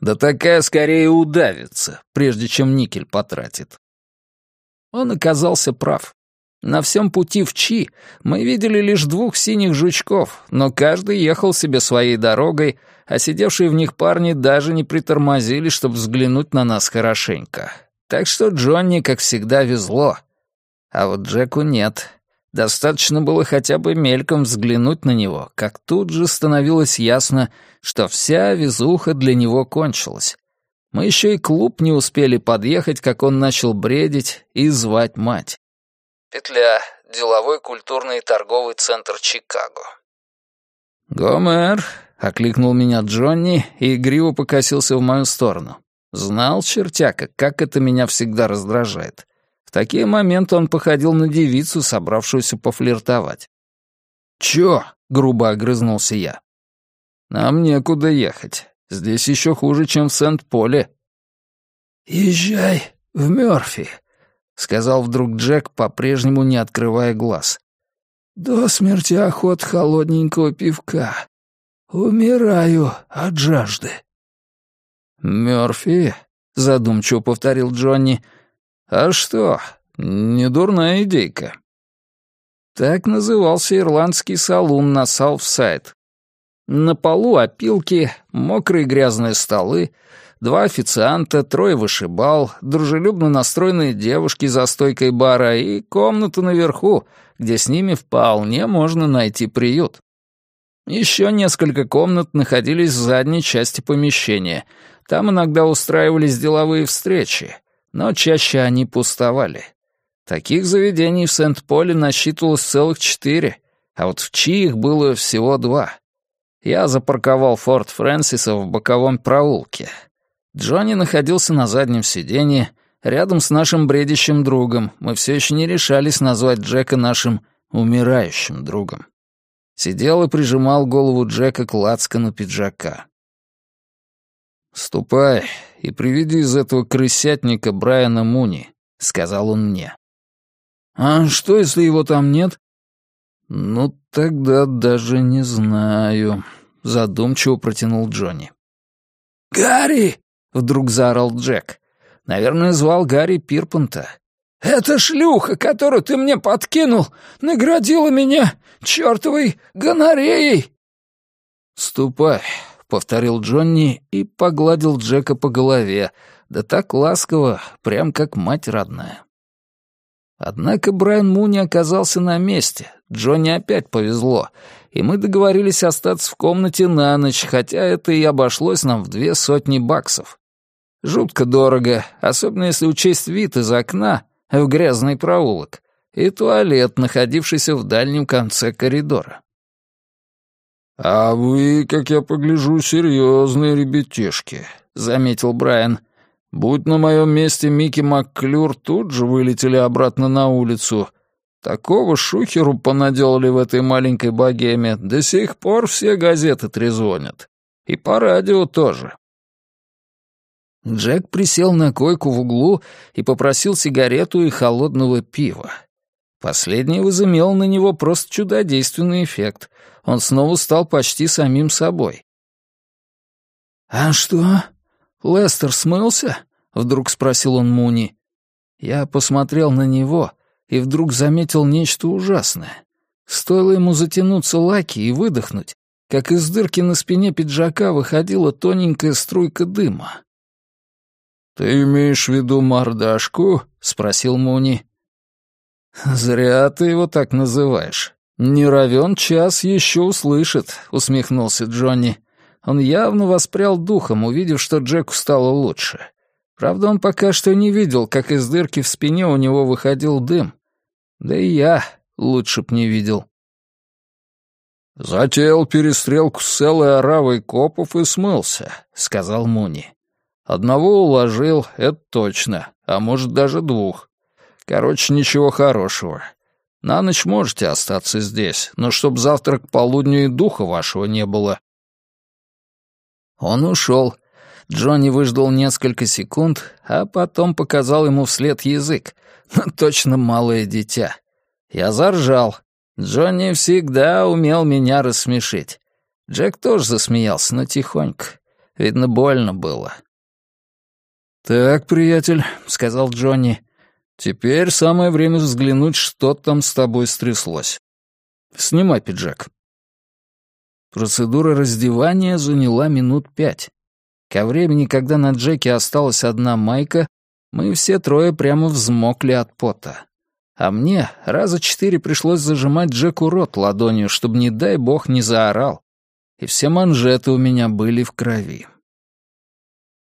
«Да такая скорее удавится, прежде чем никель потратит». Он оказался прав. На всем пути в Чи мы видели лишь двух синих жучков, но каждый ехал себе своей дорогой, а сидевшие в них парни даже не притормозили, чтобы взглянуть на нас хорошенько. Так что Джонни, как всегда, везло. А вот Джеку нет. Достаточно было хотя бы мельком взглянуть на него, как тут же становилось ясно, что вся везуха для него кончилась. Мы еще и клуб не успели подъехать, как он начал бредить и звать мать. Петля. Деловой, культурный торговый центр Чикаго. «Гомер!» — окликнул меня Джонни и игриво покосился в мою сторону. Знал чертяка, как это меня всегда раздражает. В такие моменты он походил на девицу, собравшуюся пофлиртовать. «Чё?» — грубо огрызнулся я. «Нам некуда ехать. Здесь еще хуже, чем в Сент-Поле». «Езжай в Мёрфи», — сказал вдруг Джек, по-прежнему не открывая глаз. «До смерти охот холодненького пивка. Умираю от жажды». «Мёрфи?» — задумчиво повторил Джонни. «А что, недурная идейка». Так назывался ирландский салун на Сауфсайд. На полу опилки, мокрые грязные столы — два официанта, трое вышибал, дружелюбно настроенные девушки за стойкой бара и комната наверху, где с ними вполне можно найти приют. Еще несколько комнат находились в задней части помещения. Там иногда устраивались деловые встречи, но чаще они пустовали. Таких заведений в Сент-Поле насчитывалось целых четыре, а вот в Чи было всего два. Я запарковал Форт Фрэнсиса в боковом проулке. Джонни находился на заднем сиденье, рядом с нашим бредящим другом. Мы все еще не решались назвать Джека нашим умирающим другом. Сидел и прижимал голову Джека к лацкану пиджака. «Ступай и приведи из этого крысятника Брайана Муни», — сказал он мне. «А что, если его там нет?» «Ну, тогда даже не знаю», — задумчиво протянул Джонни. «Гарри!» вдруг заорал Джек. Наверное, звал Гарри Пирпанта. «Эта шлюха, которую ты мне подкинул, наградила меня чертовой гонореей!» «Ступай», — повторил Джонни и погладил Джека по голове, да так ласково, прям как мать родная. Однако Брайан Муни оказался на месте, Джонни опять повезло, и мы договорились остаться в комнате на ночь, хотя это и обошлось нам в две сотни баксов. Жутко дорого, особенно если учесть вид из окна в грязный проулок и туалет, находившийся в дальнем конце коридора. «А вы, как я погляжу, серьезные ребятишки», — заметил Брайан. «Будь на моем месте Микки Макклюр, тут же вылетели обратно на улицу. Такого шухеру понаделали в этой маленькой богеме, до сих пор все газеты трезвонят. И по радио тоже». Джек присел на койку в углу и попросил сигарету и холодного пива. Последнее возымело на него просто чудодейственный эффект. Он снова стал почти самим собой. «А что, Лестер смылся?» — вдруг спросил он Муни. Я посмотрел на него и вдруг заметил нечто ужасное. Стоило ему затянуться лаки и выдохнуть, как из дырки на спине пиджака выходила тоненькая струйка дыма. «Ты имеешь в виду мордашку?» — спросил Муни. «Зря ты его так называешь. Не равен час еще услышит», — усмехнулся Джонни. Он явно воспрял духом, увидев, что Джеку стало лучше. Правда, он пока что не видел, как из дырки в спине у него выходил дым. Да и я лучше б не видел. «Затеял перестрелку с целой оравой копов и смылся», — сказал Муни. «Одного уложил, это точно, а может, даже двух. Короче, ничего хорошего. На ночь можете остаться здесь, но чтоб завтра к полудню и духа вашего не было». Он ушел. Джонни выждал несколько секунд, а потом показал ему вслед язык. Ну, точно малое дитя. Я заржал. Джонни всегда умел меня рассмешить. Джек тоже засмеялся, но тихонько. Видно, больно было. «Так, приятель», — сказал Джонни, Теперь самое время взглянуть, что там с тобой стряслось. Снимай пиджак. Процедура раздевания заняла минут пять. Ко времени, когда на Джеке осталась одна майка, мы все трое прямо взмокли от пота. А мне раза четыре пришлось зажимать Джеку рот ладонью, чтобы, не дай бог, не заорал. И все манжеты у меня были в крови.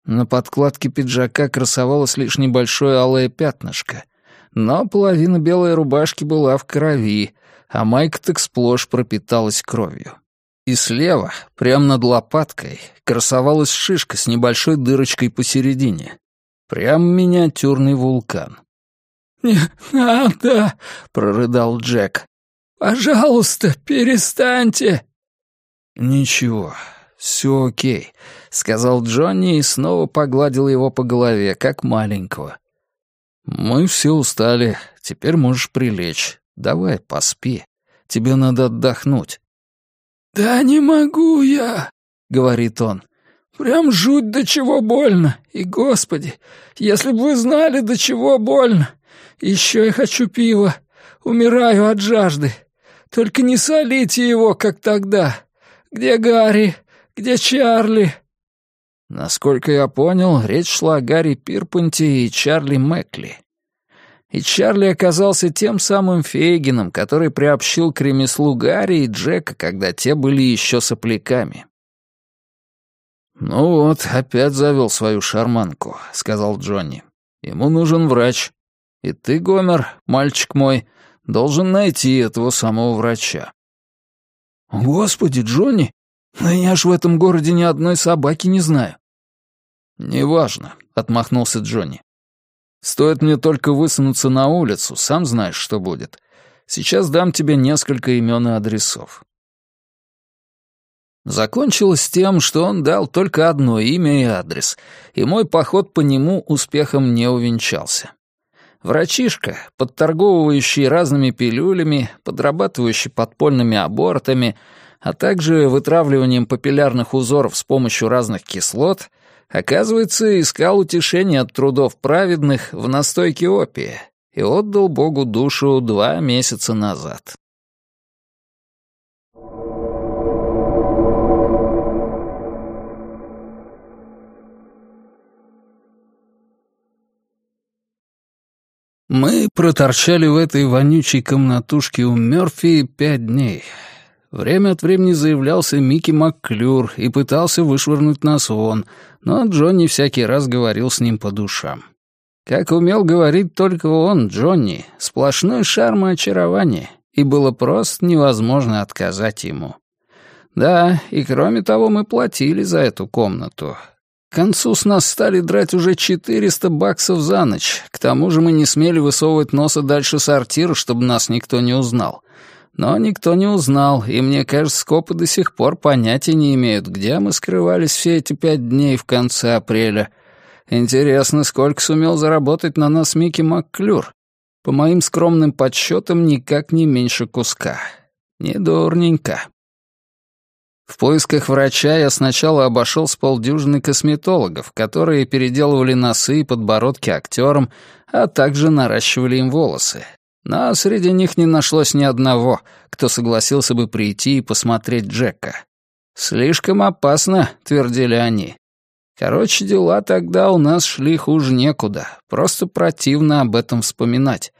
На подкладке пиджака красовалось лишь небольшое алое пятнышко, но половина белой рубашки была в крови, а майка так сплошь пропиталась кровью. И слева, прямо над лопаткой, красовалась шишка с небольшой дырочкой посередине. Прям миниатюрный вулкан. «Не надо!» — прорыдал Джек. «Пожалуйста, перестаньте!» «Ничего, все окей», — сказал Джонни и снова погладил его по голове, как маленького. «Мы все устали, теперь можешь прилечь. Давай, поспи. Тебе надо отдохнуть». «Да не могу я», — говорит он. «Прям жуть до чего больно. И, господи, если бы вы знали, до чего больно. Еще я хочу пива. Умираю от жажды. Только не солите его, как тогда. Где Гарри? Где Чарли?» Насколько я понял, речь шла о Гарри Пирпунте и Чарли Мэкли. И Чарли оказался тем самым Фейгином, который приобщил к ремеслу Гарри и Джека, когда те были еще сопляками. «Ну вот, опять завел свою шарманку», — сказал Джонни. «Ему нужен врач. И ты, Гомер, мальчик мой, должен найти этого самого врача». «Господи, Джонни, но я ж в этом городе ни одной собаки не знаю». «Неважно», — отмахнулся Джонни. «Стоит мне только высунуться на улицу, сам знаешь, что будет. Сейчас дам тебе несколько имен и адресов». Закончилось тем, что он дал только одно имя и адрес, и мой поход по нему успехом не увенчался. Врачишка, подторговывающий разными пилюлями, подрабатывающий подпольными абортами — а также вытравливанием папиллярных узоров с помощью разных кислот, оказывается, искал утешение от трудов праведных в настойке опия и отдал Богу душу два месяца назад. Мы проторчали в этой вонючей комнатушке у Мёрфи пять дней — Время от времени заявлялся Микки Макклюр и пытался вышвырнуть нас вон, но Джонни всякий раз говорил с ним по душам. Как умел говорить только он, Джонни, сплошной шарм и очарование, и было просто невозможно отказать ему. Да, и кроме того, мы платили за эту комнату. К концу с нас стали драть уже 400 баксов за ночь. К тому же мы не смели высовывать носа дальше сортира, чтобы нас никто не узнал. Но никто не узнал, и мне кажется, копы до сих пор понятия не имеют, где мы скрывались все эти пять дней в конце апреля — Интересно, сколько сумел заработать на нас Микки Макклюр? По моим скромным подсчетам, никак не меньше куска. Недурненько. В поисках врача я сначала обошел с полдюжины косметологов, которые переделывали носы и подбородки актерам, а также наращивали им волосы. Но среди них не нашлось ни одного, кто согласился бы прийти и посмотреть Джека. «Слишком опасно», — твердили они. Короче, дела тогда у нас шли хуже некуда. Просто противно об этом вспоминать.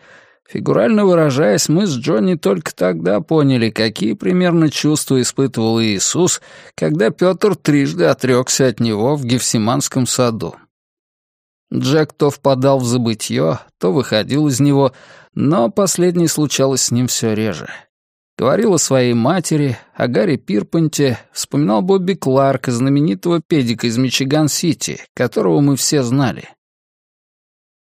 Фигурально выражаясь, мы с Джонни только тогда поняли, какие примерно чувства испытывал Иисус, когда Петр трижды отрекся от него в Гефсиманском саду. Джек то впадал в забытье, то выходил из него, но последнее случалось с ним все реже. Говорил о своей матери, о Гарри Пирпанте, вспоминал Бобби Кларка, знаменитого педика из Мичиган-Сити, которого мы все знали.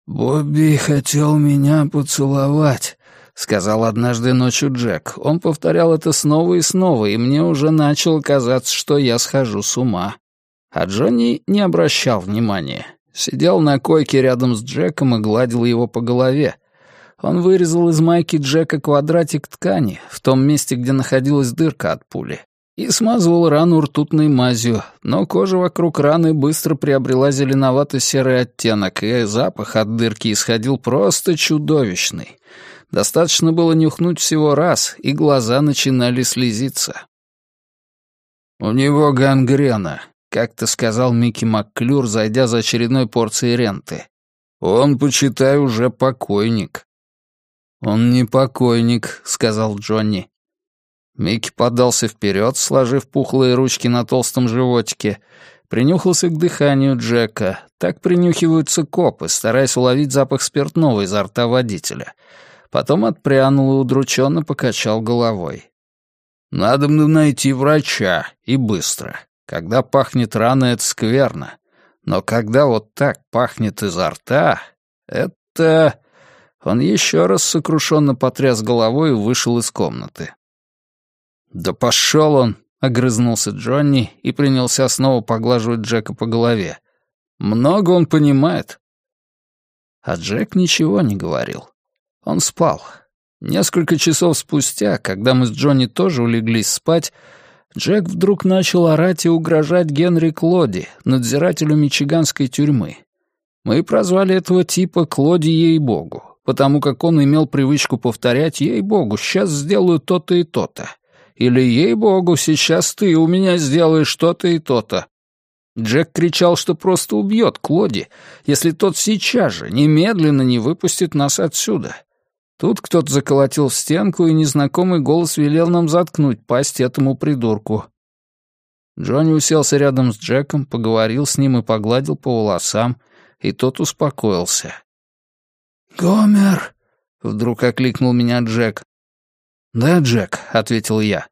«Бобби хотел меня поцеловать», — сказал однажды ночью Джек. Он повторял это снова и снова, и мне уже начало казаться, что я схожу с ума. А Джонни не обращал внимания. Сидел на койке рядом с Джеком и гладил его по голове — он вырезал из майки Джека квадратик ткани в том месте, где находилась дырка от пули, и смазывал рану ртутной мазью, но кожа вокруг раны быстро приобрела зеленовато-серый оттенок, и запах от дырки исходил просто чудовищный. Достаточно было нюхнуть всего раз, и глаза начинали слезиться. «У него гангрена», — как-то сказал Микки Макклюр, зайдя за очередной порцией ренты. «Он, почитай, уже покойник». «Он не покойник», — сказал Джонни. Микки подался вперед, сложив пухлые ручки на толстом животике, принюхался к дыханию Джека. Так принюхиваются копы, стараясь уловить запах спиртного изо рта водителя. Потом отпрянул и удрученно покачал головой. «Надо мне найти врача, и быстро. Когда пахнет рано, это скверно. Но когда вот так пахнет изо рта, это...» Он еще раз сокрушенно потряс головой и вышел из комнаты. «Да пошел он!» — огрызнулся Джонни и принялся снова поглаживать Джека по голове. «Много он понимает». А Джек ничего не говорил. Он спал. Несколько часов спустя, когда мы с Джонни тоже улеглись спать, Джек вдруг начал орать и угрожать Генри Клоди, надзирателю мичиганской тюрьмы. Мы прозвали этого типа Клоди ей-богу потому как он имел привычку повторять «Ей-богу, сейчас сделаю то-то и то-то» или «Ей-богу, сейчас ты у меня сделаешь то-то и то-то». Джек кричал, что просто убьет Клоди, если тот сейчас же, немедленно не выпустит нас отсюда. Тут кто-то заколотил в стенку, и незнакомый голос велел нам заткнуть пасть этому придурку. Джонни уселся рядом с Джеком, поговорил с ним и погладил по волосам, и тот успокоился. «Гомер!» — вдруг окликнул меня Джек. «Да, Джек», — ответил я.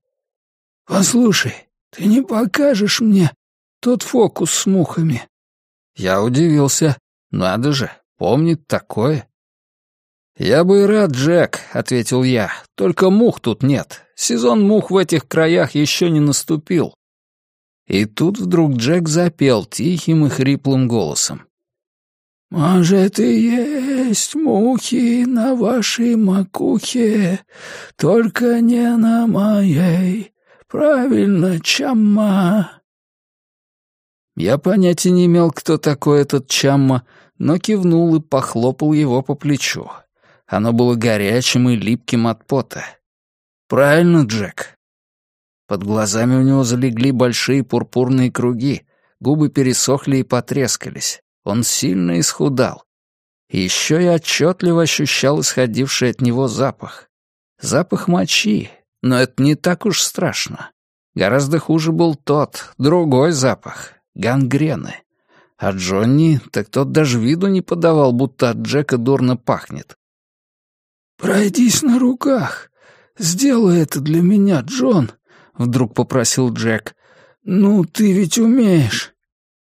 «Послушай, ты не покажешь мне тот фокус с мухами?» Я удивился. Надо же, помнит такое. «Я бы рад, Джек», — ответил я. «Только мух тут нет. Сезон мух в этих краях еще не наступил». И тут вдруг Джек запел тихим и хриплым голосом. «Может, и есть мухи на вашей макухе, только не на моей. Правильно, Чамма». Я понятия не имел, кто такой этот Чамма, но кивнул и похлопал его по плечу. Оно было горячим и липким от пота. «Правильно, Джек». Под глазами у него залегли большие пурпурные круги, губы пересохли и потрескались. Он сильно исхудал. Еще я отчетливо ощущал исходивший от него запах. Запах мочи, но это не так уж страшно. Гораздо хуже был тот, другой запах — гангрены. А Джонни, так тот даже виду не подавал, будто от Джека дурно пахнет. «Пройдись на руках. Сделай это для меня, Джон», — вдруг попросил Джек. «Ну, ты ведь умеешь».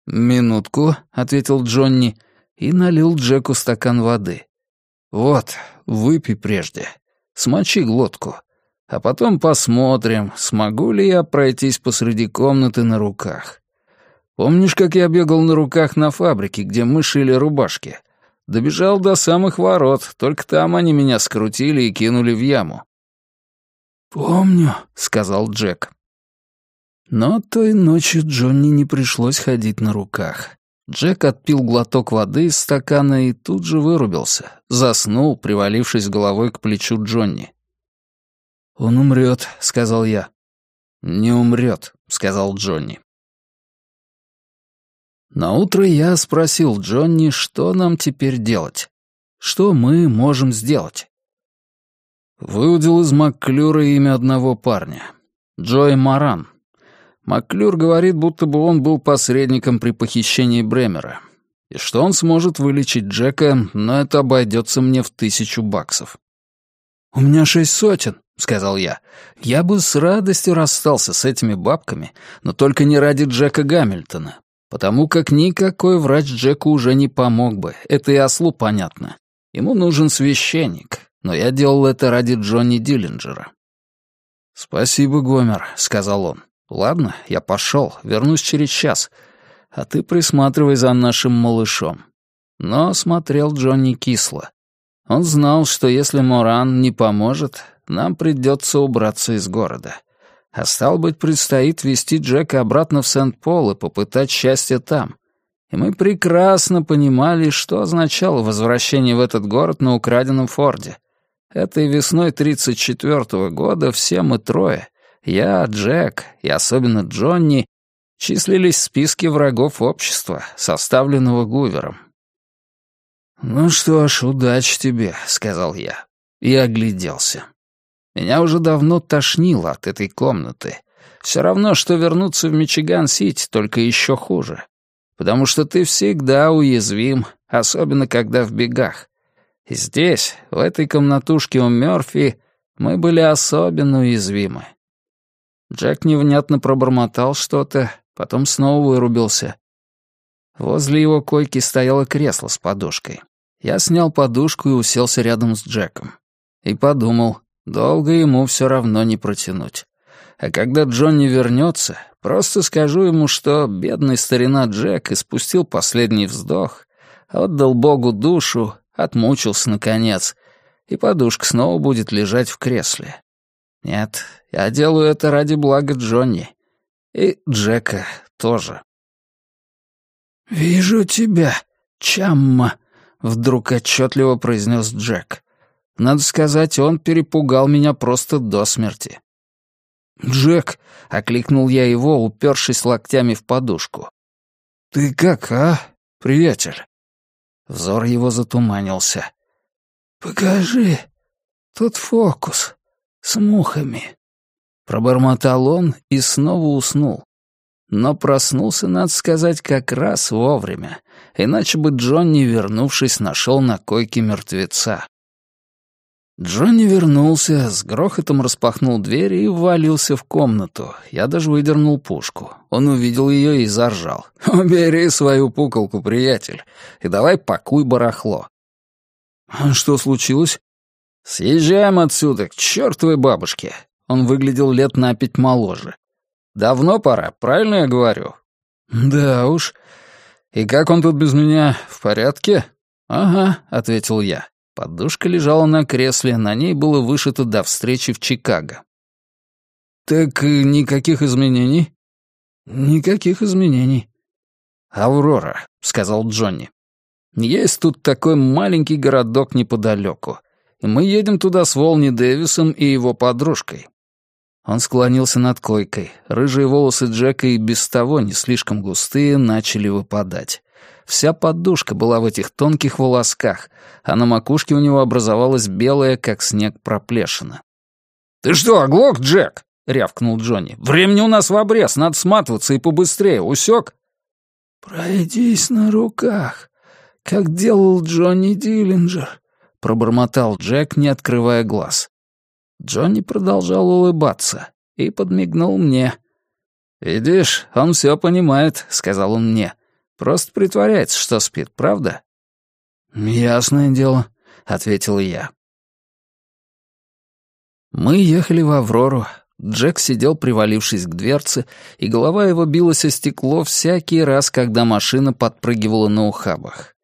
«Минутку», — ответил Джонни и налил Джеку стакан воды. «Вот, выпей прежде. Смочи глотку. А потом посмотрим, смогу ли я пройтись посреди комнаты на руках. Помнишь, как я бегал на руках на фабрике, где мы шили рубашки? Добежал до самых ворот, только там они меня скрутили и кинули в яму. «Помню», — сказал Джек. Но той ночью Джонни не пришлось ходить на руках. Джек отпил глоток воды из стакана и тут же вырубился, заснул, привалившись головой к плечу Джонни. «Он умрет», — сказал я. «Не умрет», — сказал Джонни. На утро я спросил Джонни, что нам теперь делать. Что мы можем сделать? Выудил из Макклюра имя одного парня. Джой Маран. Макклюр говорит, будто бы он был посредником при похищении Бремера. И что он сможет вылечить Джека, но это обойдется мне в тысячу баксов. «У меня шесть сотен», — сказал я. «Я бы с радостью расстался с этими бабками, но только не ради Джека Гамильтона. Потому как никакой врач Джеку уже не помог бы, это и ослу понятно. Ему нужен священник, но я делал это ради Джонни Диллинджера. «Спасибо, Гомер», — сказал он. «Ладно, я пошел, вернусь через час, а ты присматривай за нашим малышом». Но смотрел Джонни кисло. Он знал, что если Моран не поможет, нам придется убраться из города. А стал быть, предстоит вести Джека обратно в Сент-Пол и попытать счастье там. И мы прекрасно понимали, что означало возвращение в этот город на украденном Форде. Этой весной 34-го года все мы трое, я, Джек и особенно Джонни, числились в списке врагов общества, составленного Гувером. «Ну что ж, удачи тебе», — сказал я, и огляделся. Меня уже давно тошнило от этой комнаты. Все равно, что вернуться в Мичиган-Сити, только еще хуже. Потому что ты всегда уязвим, особенно когда в бегах. И здесь, в этой комнатушке у Мёрфи, мы были особенно уязвимы. Джек невнятно пробормотал что-то, потом снова вырубился. Возле его койки стояло кресло с подушкой. Я снял подушку и уселся рядом с Джеком. И подумал, Долго ему все равно не протянуть. А когда Джонни вернется, просто скажу ему, что бедный старина Джек испустил последний вздох, отдал Богу душу, отмучился наконец, и подушка снова будет лежать в кресле. Нет, я делаю это ради блага Джонни. И Джека тоже. «Вижу тебя, Чамма», — вдруг отчетливо произнес Джек. Надо сказать, он перепугал меня просто до смерти. «Джек!» — окликнул я его, упершись локтями в подушку. «Ты как, а, приятель?» Взор его затуманился. «Покажи. Тот фокус. С мухами». Пробормотал он и снова уснул. Но проснулся, надо сказать, как раз вовремя, иначе бы Джонни, вернувшись, нашел на койке мертвеца. Джонни вернулся, с грохотом распахнул дверь и ввалился в комнату. Я даже выдернул пушку. Он увидел ее и заржал. «Убери свою пуколку, приятель, и давай пакуй барахло». «А «Что случилось?» «Съезжаем отсюда, к чертовой бабушке». Он выглядел лет на пять моложе. «Давно пора, правильно я говорю?» «Да уж. И как он тут без меня? В порядке?» «Ага», — ответил я. Подушка лежала на кресле, на ней было вышито до встречи в Чикаго. «Так э, никаких изменений?» «Никаких изменений». «Аврора», — сказал Джонни. «Есть тут такой маленький городок неподалеку, мы едем туда с Волни Дэвисом и его подружкой». Он склонился над койкой. Рыжие волосы Джека и без того не слишком густые начали выпадать. Вся подушка была в этих тонких волосках, а на макушке у него образовалась белая, как снег, проплешина. «Ты что, оглох, Джек?» — рявкнул Джонни. «Времени у нас в обрез, надо сматываться и побыстрее, усек?» «Пройдись на руках, как делал Джонни Диллинджер», — пробормотал Джек, не открывая глаз. Джонни продолжал улыбаться и подмигнул мне. «Видишь, он все понимает», — сказал он мне. «Просто притворяется, что спит, правда?» «Ясное дело», — ответил я. Мы ехали в «Аврору». Джек сидел, привалившись к дверце, и голова его билась о стекло всякий раз, когда машина подпрыгивала на ухабах.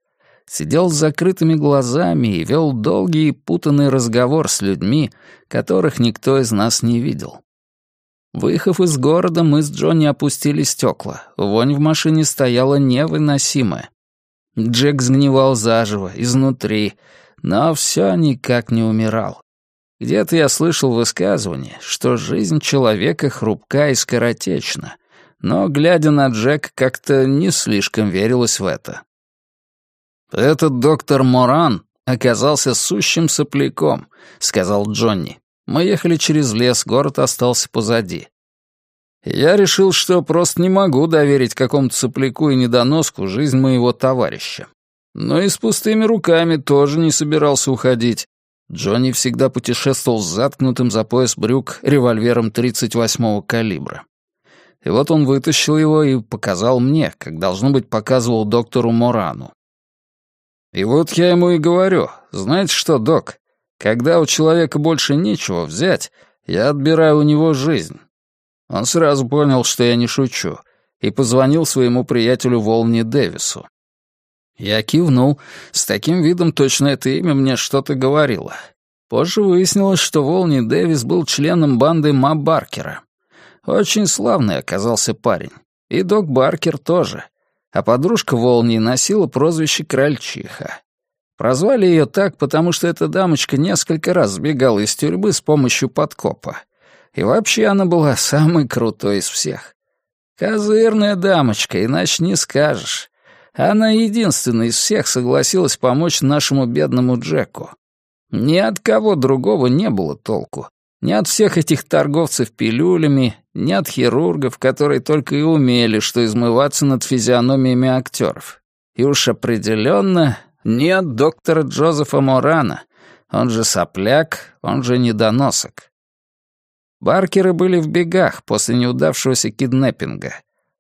Сидел с закрытыми глазами и вел долгий и путанный разговор с людьми, которых никто из нас не видел. Выехав из города, мы с Джонни опустили стекла. Вонь в машине стояла невыносимая. Джек сгнивал заживо, изнутри, но все никак не умирал. Где-то я слышал высказывание, что жизнь человека хрупка и скоротечна, но, глядя на Джек, как-то не слишком верилось в это. «Этот доктор Моран оказался сущим сопляком», — сказал Джонни. Мы ехали через лес, город остался позади. Я решил, что просто не могу доверить какому-то сопляку и недоноску жизнь моего товарища. Но и с пустыми руками тоже не собирался уходить. Джонни всегда путешествовал с заткнутым за пояс брюк револьвером 38-го калибра. И вот он вытащил его и показал мне, как, должно быть, показывал доктору Морану. И вот я ему и говорю, знаете что, док, когда у человека больше нечего взять, я отбираю у него жизнь. Он сразу понял, что я не шучу, и позвонил своему приятелю Волне Дэвису. Я кивнул, с таким видом точно это имя мне что-то говорило. Позже выяснилось, что Волни Дэвис был членом банды Ма Баркера. Очень славный оказался парень. И док Баркер тоже. А подружка Волни носила прозвище Крольчиха. Прозвали ее так, потому что эта дамочка несколько раз сбегала из тюрьмы с помощью подкопа. И вообще она была самой крутой из всех. Козырная дамочка, иначе не скажешь. Она единственная из всех согласилась помочь нашему бедному Джеку. Ни от кого другого не было толку. Ни от всех этих торговцев пилюлями, ни от хирургов, которые только и умели, что измываться над физиономиями актеров. И уж определенно ни от доктора Джозефа Морана, он же сопляк, он же недоносок. Баркеры были в бегах после неудавшегося киднеппинга.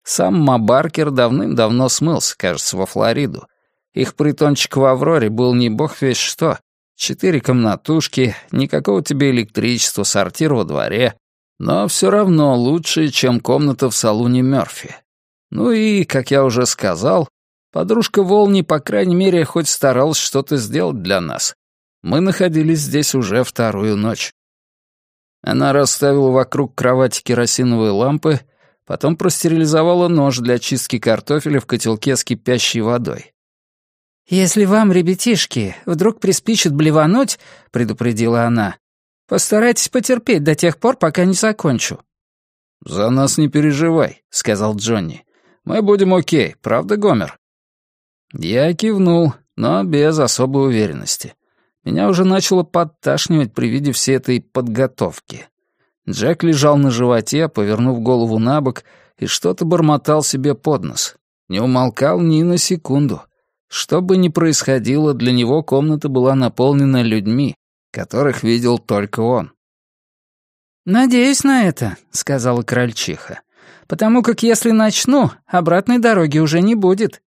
Сам Ма Баркер давным-давно смылся, кажется, во Флориду. Их притончик в Авроре был не бог весь что. Четыре комнатушки, никакого тебе электричества, сортир во дворе. Но все равно лучше, чем комната в салуне Мёрфи. Ну и, как я уже сказал, подружка Волни, по крайней мере, хоть старалась что-то сделать для нас. Мы находились здесь уже вторую ночь. Она расставила вокруг кровати керосиновые лампы, потом простерилизовала нож для чистки картофеля в котелке с кипящей водой. «Если вам, ребятишки, вдруг приспичит блевануть», — предупредила она, — «постарайтесь потерпеть до тех пор, пока не закончу». «За нас не переживай», — сказал Джонни. «Мы будем окей, правда, Гомер?» Я кивнул, но без особой уверенности. Меня уже начало подташнивать при виде всей этой подготовки. Джек лежал на животе, повернув голову на бок, и что-то бормотал себе под нос. Не умолкал ни на секунду. Что бы ни происходило, для него комната была наполнена людьми, которых видел только он. «Надеюсь на это», — сказала крольчиха. «Потому как если начну, обратной дороги уже не будет».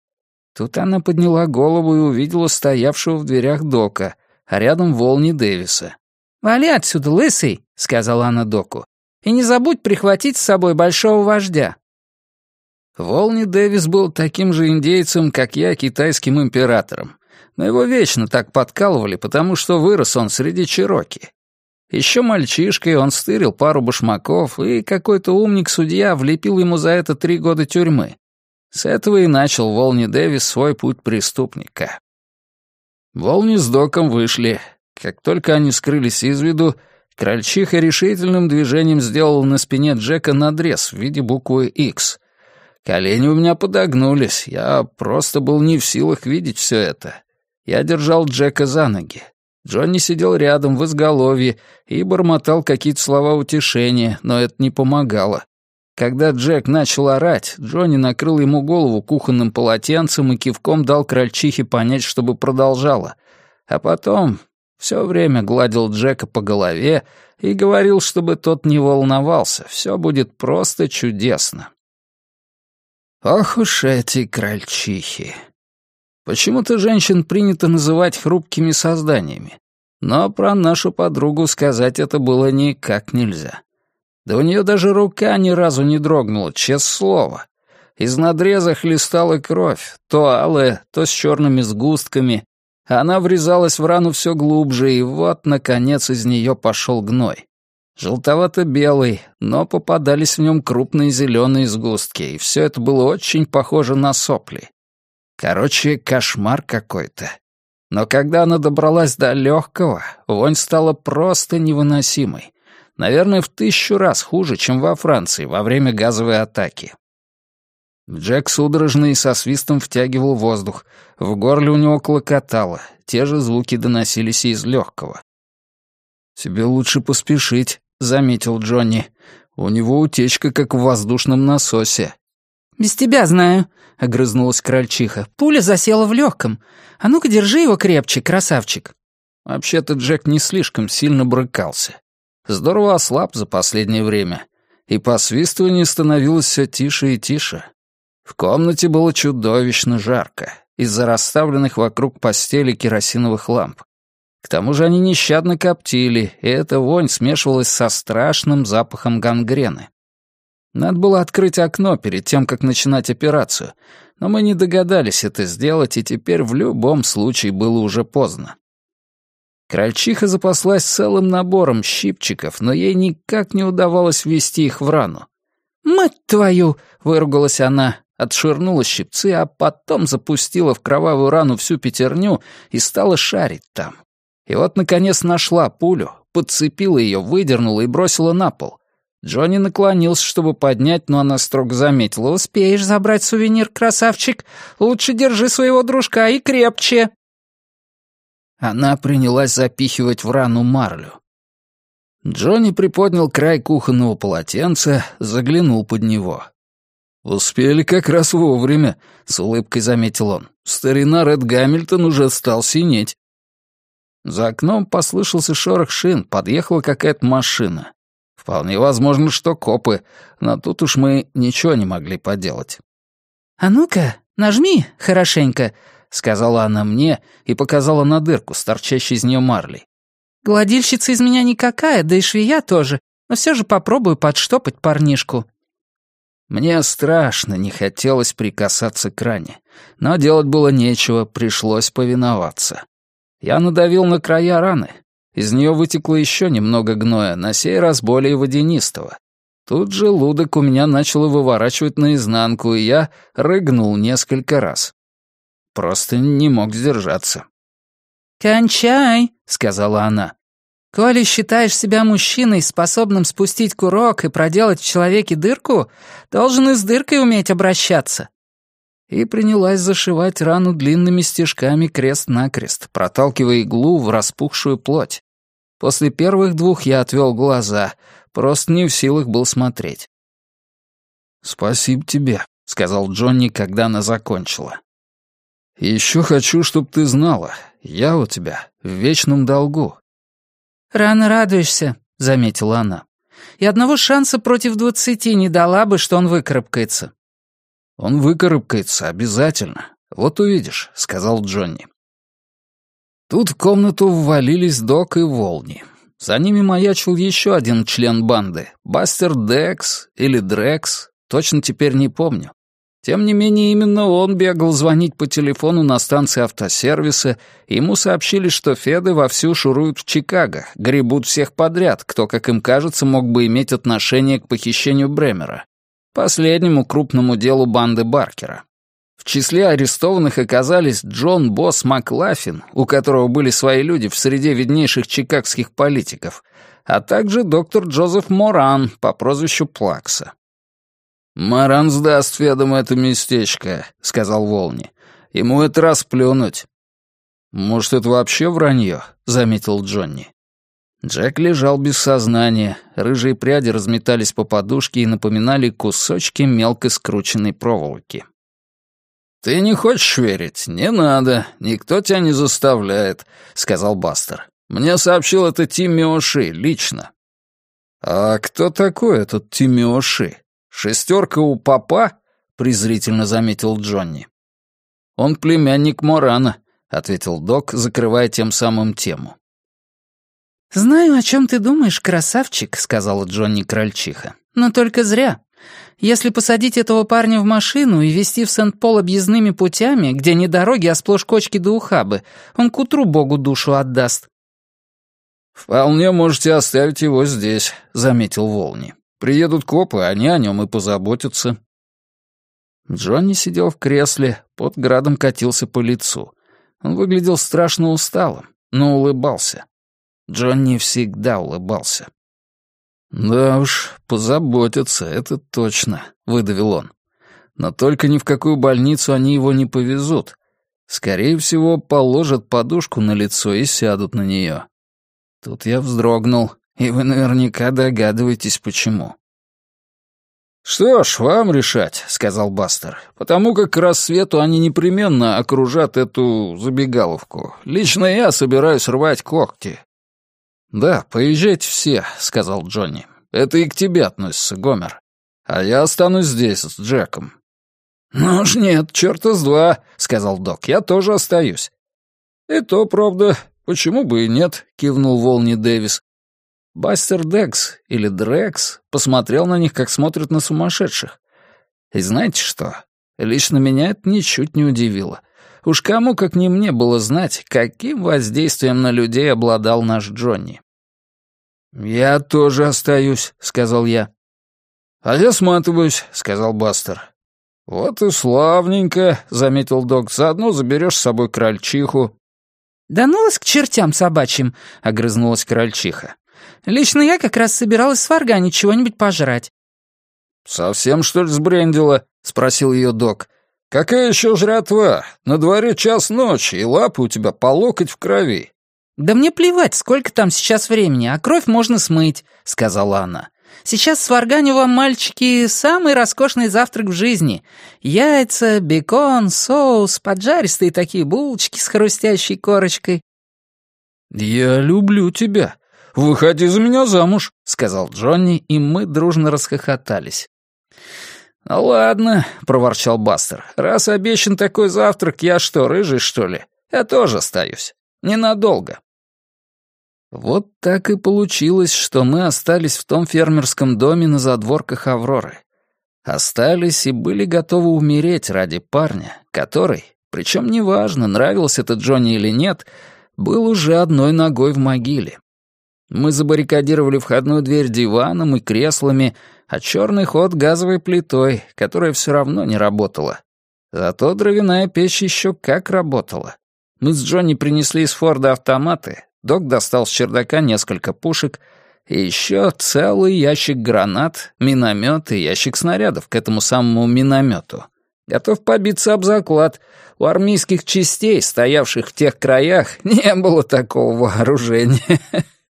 Тут она подняла голову и увидела стоявшего в дверях Дока, а рядом Волни Дэвиса. «Вали отсюда, лысый!» — сказала она доку. «И не забудь прихватить с собой большого вождя». Волни Дэвис был таким же индейцем, как я, китайским императором. Но его вечно так подкалывали, потому что вырос он среди чероки. Еще мальчишкой он стырил пару башмаков, и какой-то умник-судья влепил ему за это три года тюрьмы. С этого и начал Волни Дэвис свой путь преступника. Волни с Доком вышли. Как только они скрылись из виду, крольчиха решительным движением сделала на спине Джека надрез в виде буквы X. Колени у меня подогнулись, я просто был не в силах видеть все это. Я держал Джека за ноги. Джонни сидел рядом в изголовье и бормотал какие-то слова утешения, но это не помогало. Когда Джек начал орать, Джонни накрыл ему голову кухонным полотенцем и кивком дал крольчихе понять, чтобы продолжала. А потом все время гладил Джека по голове и говорил, чтобы тот не волновался, все будет просто чудесно. Ох уж эти крольчихи. Почему-то женщин принято называть хрупкими созданиями, но про нашу подругу сказать это было никак нельзя. Да у нее даже рука ни разу не дрогнула, честное слово. Из надреза хлестала кровь, то алая, то с черными сгустками. Она врезалась в рану все глубже, и вот, наконец, из нее пошел гной. Желтовато-белый, но попадались в нем крупные зеленые сгустки, и все это было очень похоже на сопли. Короче, кошмар какой-то. Но когда она добралась до легкого, вонь стала просто невыносимой. Наверное, в тысячу раз хуже, чем во Франции во время газовой атаки. Джек судорожно и со свистом втягивал воздух. В горле у него клокотало. Те же звуки доносились и из легкого. «Тебе лучше поспешить», — заметил Джонни. «У него утечка, как в воздушном насосе». «Без тебя знаю», — огрызнулась крольчиха. «Пуля засела в легком. А ну-ка, держи его крепче, красавчик». Вообще-то Джек не слишком сильно брыкался. Здорово ослаб за последнее время. И посвистывание становилось все тише и тише. В комнате было чудовищно жарко из-за расставленных вокруг постели керосиновых ламп. К тому же они нещадно коптили, и эта вонь смешивалась со страшным запахом гангрены. Надо было открыть окно перед тем, как начинать операцию, но мы не догадались это сделать, и теперь в любом случае было уже поздно. Крольчиха запаслась целым набором щипчиков, но ей никак не удавалось ввести их в рану. «Мать твою!» — выругалась она, отшвырнула щипцы, а потом запустила в кровавую рану всю пятерню и стала шарить там. И вот, наконец, нашла пулю, подцепила ее, выдернула и бросила на пол. Джонни наклонился, чтобы поднять, но она строго заметила. «Успеешь забрать сувенир, красавчик? Лучше держи своего дружка и крепче!» Она принялась запихивать в рану марлю. Джонни приподнял край кухонного полотенца, заглянул под него. «Успели как раз вовремя», — с улыбкой заметил он. «Старина Ред Гамильтон уже стал синеть». За окном послышался шорох шин, подъехала какая-то машина. Вполне возможно, что копы, но тут уж мы ничего не могли поделать. «А ну-ка, нажми хорошенько», — сказала она мне и показала на дырку, торчащей из нее марлей. «Гладильщица из меня никакая, да и швея тоже, но все же попробую подштопать парнишку». Мне страшно не хотелось прикасаться к ране, но делать было нечего, пришлось повиноваться. Я надавил на края раны. Из нее вытекло еще немного гноя, на сей раз более водянистого. Тут же лудок у меня начало выворачивать наизнанку, и я рыгнул несколько раз. Просто не мог сдержаться. «Кончай», — сказала она. «Коли считаешь себя мужчиной, способным спустить курок и проделать в человеке дырку, должен и с дыркой уметь обращаться». И принялась зашивать рану длинными стежками крест-накрест, проталкивая иглу в распухшую плоть. После первых двух я отвел глаза, просто не в силах был смотреть. «Спасибо тебе», — сказал Джонни, когда она закончила. Еще хочу, чтобы ты знала, я у тебя в вечном долгу». «Рано радуешься», — заметила она. «И одного шанса против двадцати не дала бы, что он выкарабкается». «Он выкарабкается обязательно. Вот увидишь», — сказал Джонни. Тут в комнату ввалились Док и Волни. За ними маячил еще один член банды, Бастер Декс или Дрекс, точно теперь не помню. Тем не менее, именно он бегал звонить по телефону на станции автосервиса, ему сообщили, что Феды вовсю шуруют в Чикаго, гребут всех подряд, кто, как им кажется, мог бы иметь отношение к похищению Бремера, последнему крупному делу банды Баркера. В числе арестованных оказались Джон Босс Маклафин, у которого были свои люди в среде виднейших чикагских политиков, а также доктор Джозеф Моран по прозвищу Плакса. «Маран сдаст Федом это местечко», — сказал Волни. «Ему это расплюнуть». «Может, это вообще вранье?» — заметил Джонни. Джек лежал без сознания, рыжие пряди разметались по подушке и напоминали кусочки мелко скрученной проволоки. «Ты не хочешь верить? Не надо, никто тебя не заставляет», — сказал Бастер. «Мне сообщил это Тимми Оши лично». «А кто такой этот Тимми Оши? Шестерка у папа?» — презрительно заметил Джонни. «Он племянник Морана», — ответил док, закрывая тем самым тему. «Знаю, о чем ты думаешь, красавчик», — сказала Джонни Крольчиха. «Но только зря. Если посадить этого парня в машину и везти в Сент-Пол объездными путями, где не дороги, а сплошь кочки да ухабы, он к утру Богу душу отдаст». «Вполне можете оставить его здесь», — заметил Волни. «Приедут копы, они о нем и позаботятся». Джонни сидел в кресле, под градом катился по лицу. Он выглядел страшно усталым, но улыбался. Джонни всегда улыбался. «Да уж, позаботятся, это точно», — выдавил он. «Но только ни в какую больницу они его не повезут. Скорее всего, положат подушку на лицо и сядут на нее». Тут я вздрогнул, и вы наверняка догадываетесь, почему. «Что ж, вам решать», — сказал Бастер, «потому как к рассвету они непременно окружат эту забегаловку. Лично я собираюсь рвать когти, «Да, поезжайте все», — сказал Джонни. «Это и к тебе относится, Гомер. А я останусь здесь с Джеком». «Ну уж нет, черта с два», — сказал док. «Я тоже остаюсь». «И то, правда. Почему бы и нет?» — кивнул Волни Дэвис. Бастер Декс или Дрекс посмотрел на них, как смотрят на сумасшедших. И знаете что? Лично меня это ничуть не удивило. Уж кому, как не мне, было знать, каким воздействием на людей обладал наш Джонни. «Я тоже остаюсь», — сказал я. «А я сматываюсь», — сказал Бастер. «Вот и славненько», — заметил док. «Заодно заберешь с собой крольчиху». «Да ну вас к чертям собачьим», — огрызнулась крольчиха. «Лично я как раз собиралась сварганить чего-нибудь пожрать». «Совсем, что ли, сбрендила?» — спросил ее док. «Какая еще жратва? На дворе час ночи, и лапы у тебя по локоть в крови». «Да мне плевать, сколько там сейчас времени, а кровь можно смыть», — сказала она. «Сейчас сварганю вам, мальчики, самый роскошный завтрак в жизни. Яйца, бекон, соус, поджаристые такие булочки с хрустящей корочкой». «Я люблю тебя. Выходи за меня замуж», — сказал Джонни, и мы дружно расхохотались. «Ну ладно», — проворчал Бастер. «Раз обещан такой завтрак, я что, рыжий, что ли? Я тоже остаюсь. Ненадолго». Вот так и получилось, что мы остались в том фермерском доме на задворках Авроры. Остались и были готовы умереть ради парня, который, причем неважно, нравился это Джонни или нет, был уже одной ногой в могиле. Мы забаррикадировали входную дверь диваном и креслами, а черный ход газовой плитой, которая все равно не работала. Зато дровяная печь еще как работала. Мы с Джонни принесли из Форда автоматы, док достал с чердака несколько пушек и еще целый ящик гранат, миномет и ящик снарядов к этому самому миномету. Готов побиться об заклад. У армейских частей, стоявших в тех краях, не было такого вооружения.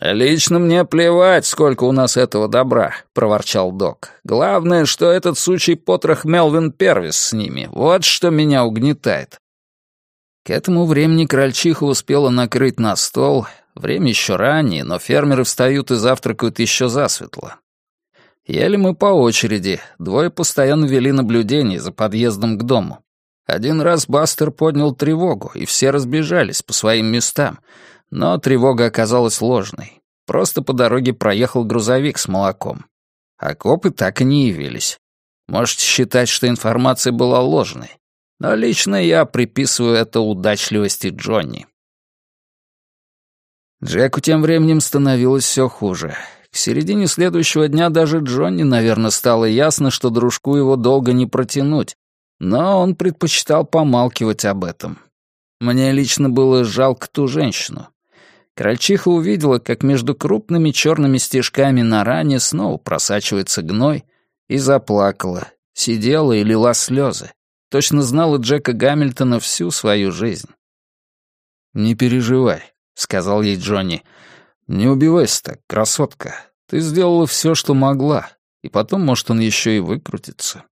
«Лично мне плевать, сколько у нас этого добра», — проворчал док. «Главное, что этот сучий потрох Мелвин Первис с ними. Вот что меня угнетает». К этому времени крольчиха успела накрыть на стол. Время еще раннее, но фермеры встают и завтракают еще засветло. Ели мы по очереди, двое постоянно вели наблюдение за подъездом к дому. Один раз Бастер поднял тревогу, и все разбежались по своим местам — но тревога оказалась ложной. Просто по дороге проехал грузовик с молоком. А копы так и не явились. Можете считать, что информация была ложной. Но лично я приписываю это удачливости Джонни. Джеку тем временем становилось все хуже. К середине следующего дня даже Джонни, наверное, стало ясно, что дружку его долго не протянуть, но он предпочитал помалкивать об этом. Мне лично было жалко ту женщину. Крольчиха увидела, как между крупными черными стежками на ране снова просачивается гной, и заплакала, сидела и лила слезы. Точно знала Джека Гамильтона всю свою жизнь. «Не переживай», — сказал ей Джонни. «Не убивайся так, красотка. Ты сделала все, что могла, и потом, может, он еще и выкрутится».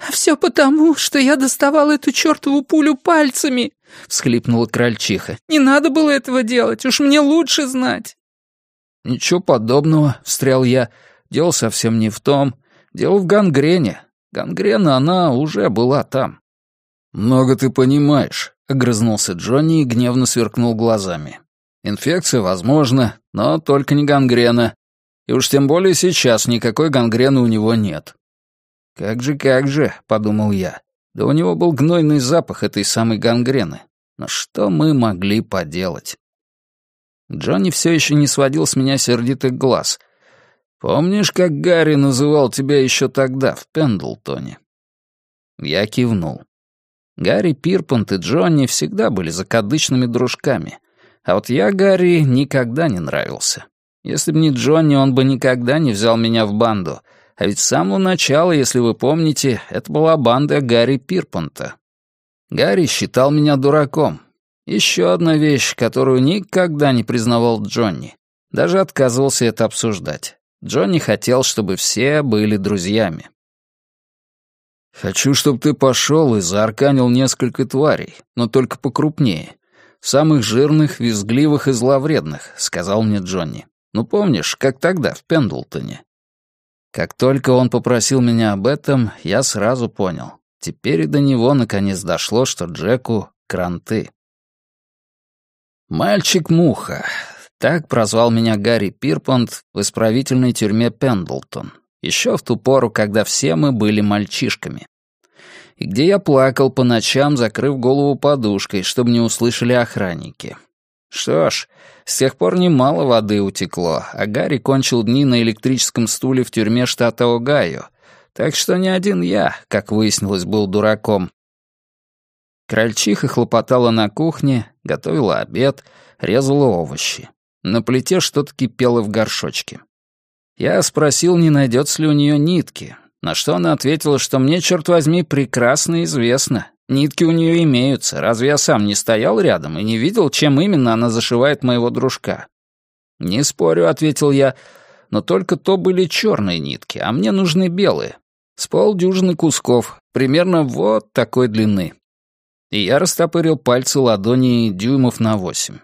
«А все потому, что я доставала эту чертову пулю пальцами!» — всхлипнула крольчиха. «Не надо было этого делать, уж мне лучше знать!» «Ничего подобного», — встрял я. «Дело совсем не в том. Дело в гангрене. Гангрена, она уже была там». «Много ты понимаешь», — огрызнулся Джонни и гневно сверкнул глазами. «Инфекция возможна, но только не гангрена. И уж тем более сейчас никакой гангрены у него нет». «Как же, как же», — подумал я. Да у него был гнойный запах этой самой гангрены. Но что мы могли поделать? Джонни все еще не сводил с меня сердитых глаз. «Помнишь, как Гарри называл тебя еще тогда, в Пендлтоне?» Я кивнул. Гарри Пирпант и Джонни всегда были закадычными дружками. А вот я Гарри никогда не нравился. Если бы не Джонни, он бы никогда не взял меня в банду. А ведь с самого начала, если вы помните, это была банда Гарри Пирпанта. Гарри считал меня дураком. Еще одна вещь, которую никогда не признавал Джонни. Даже отказывался это обсуждать. Джонни хотел, чтобы все были друзьями. «Хочу, чтобы ты пошел и заарканил несколько тварей, но только покрупнее. Самых жирных, визгливых и зловредных», — сказал мне Джонни. «Ну помнишь, как тогда, в Пендлтоне?» Как только он попросил меня об этом, я сразу понял. Теперь и до него наконец дошло, что Джеку — кранты. «Мальчик-муха», так прозвал меня Гарри Пирпонт в исправительной тюрьме Пендлтон, еще в ту пору, когда все мы были мальчишками. И где я плакал по ночам, закрыв голову подушкой, чтобы не услышали охранники. Что ж, с тех пор немало воды утекло, а Гарри кончил дни на электрическом стуле в тюрьме штата Огайо, так что не один я, как выяснилось, был дураком. Крольчиха хлопотала на кухне, готовила обед, резала овощи. На плите что-то кипело в горшочке. Я спросил, не найдется ли у нее нитки, на что она ответила, что мне, черт возьми, прекрасно известно. Нитки у нее имеются, разве я сам не стоял рядом и не видел, чем именно она зашивает моего дружка? «Не спорю», — ответил я, — «но только то были черные нитки, а мне нужны белые. С полдюжины кусков, примерно вот такой длины». И я растопырил пальцы ладони дюймов на восемь.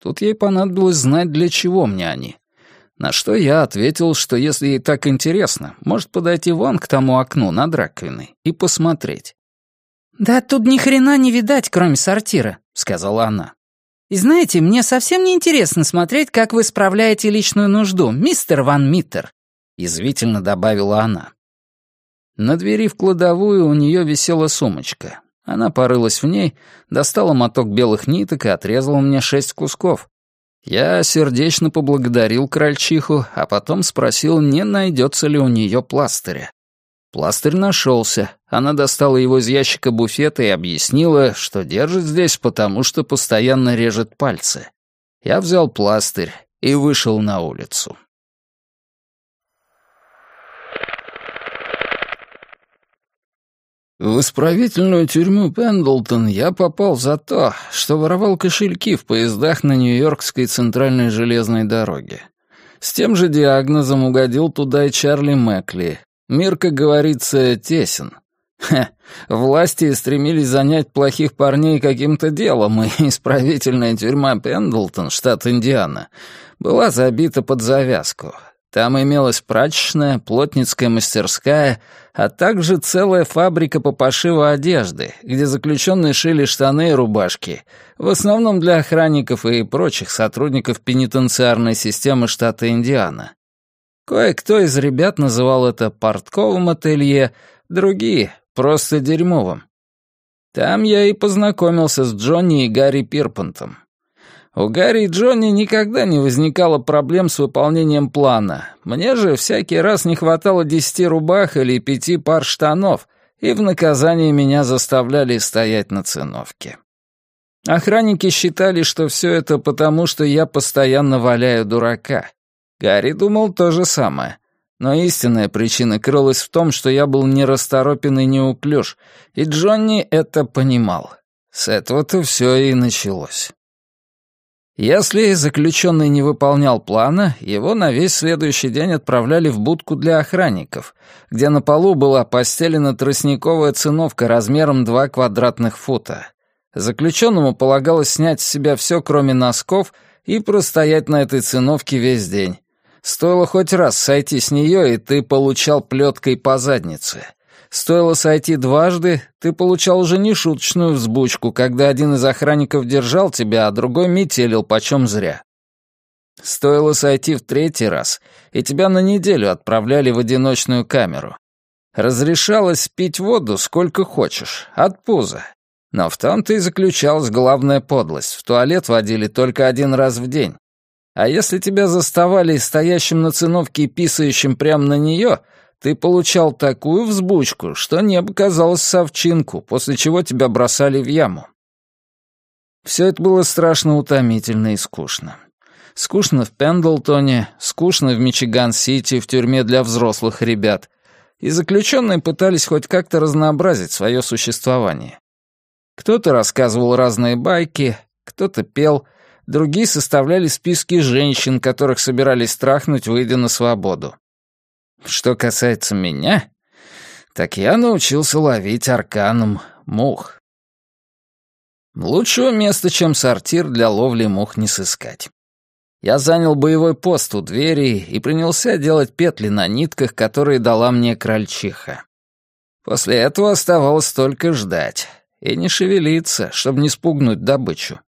Тут ей понадобилось знать, для чего мне они. На что я ответил, что если ей так интересно, может подойти вон к тому окну над раковиной и посмотреть. «Да тут ни хрена не видать, кроме сортира», — сказала она. «И знаете, мне совсем не интересно смотреть, как вы справляете личную нужду, мистер Ван Миттер», — язвительно добавила она. На двери в кладовую у нее висела сумочка. Она порылась в ней, достала моток белых ниток и отрезала мне шесть кусков. Я сердечно поблагодарил крольчиху, а потом спросил, не найдется ли у нее пластыря. Пластырь нашелся. Она достала его из ящика буфета и объяснила, что держит здесь, потому что постоянно режет пальцы. Я взял пластырь и вышел на улицу. В исправительную тюрьму Пендлтон я попал за то, что воровал кошельки в поездах на Нью-Йоркской центральной железной дороге. С тем же диагнозом угодил туда и Чарли Мэкли. Мир, как говорится, тесен. Хе, власти стремились занять плохих парней каким-то делом, и исправительная тюрьма Пендлтон, штат Индиана, была забита под завязку. Там имелась прачечная, плотницкая мастерская, а также целая фабрика по пошиву одежды, где заключенные шили штаны и рубашки, в основном для охранников и прочих сотрудников пенитенциарной системы штата Индиана. Кое-кто из ребят называл это портковым ателье, другие — просто дерьмовым. Там я и познакомился с Джонни и Гарри Пирпантом. У Гарри и Джонни никогда не возникало проблем с выполнением плана. Мне же всякий раз не хватало десяти рубах или пяти пар штанов, и в наказание меня заставляли стоять на циновке. Охранники считали, что все это потому, что я постоянно валяю дурака. Гарри думал то же самое. Но истинная причина крылась в том, что я был нерасторопен и неуклюж, и Джонни это понимал. С этого-то все и началось. Если заключенный не выполнял плана, его на весь следующий день отправляли в будку для охранников, где на полу была постелена тростниковая циновка размером 2 квадратных фута. Заключенному полагалось снять с себя все, кроме носков, и простоять на этой циновке весь день. Стоило хоть раз сойти с нее, и ты получал плеткой по заднице. Стоило сойти дважды, ты получал уже нешуточную взбучку, когда один из охранников держал тебя, а другой метелил почем зря. Стоило сойти в третий раз, и тебя на неделю отправляли в одиночную камеру. Разрешалось пить воду сколько хочешь, от пуза. Но в том-то и заключалась главная подлость. В туалет водили только один раз в день. А если тебя заставали стоящим на циновке и писающим прямо на нее, ты получал такую взбучку, что небо казалось совчинку, после чего тебя бросали в яму. Все это было страшно утомительно и скучно. Скучно в Пендлтоне, скучно в Мичиган-Сити, в тюрьме для взрослых ребят. И заключенные пытались хоть как-то разнообразить свое существование. Кто-то рассказывал разные байки, кто-то пел, другие составляли списки женщин, которых собирались страхнуть, выйдя на свободу. Что касается меня, так я научился ловить арканом мух. Лучшего места, чем сортир, для ловли мух не сыскать. Я занял боевой пост у двери и принялся делать петли на нитках, которые дала мне крольчиха. После этого оставалось только ждать и не шевелиться, чтобы не спугнуть добычу.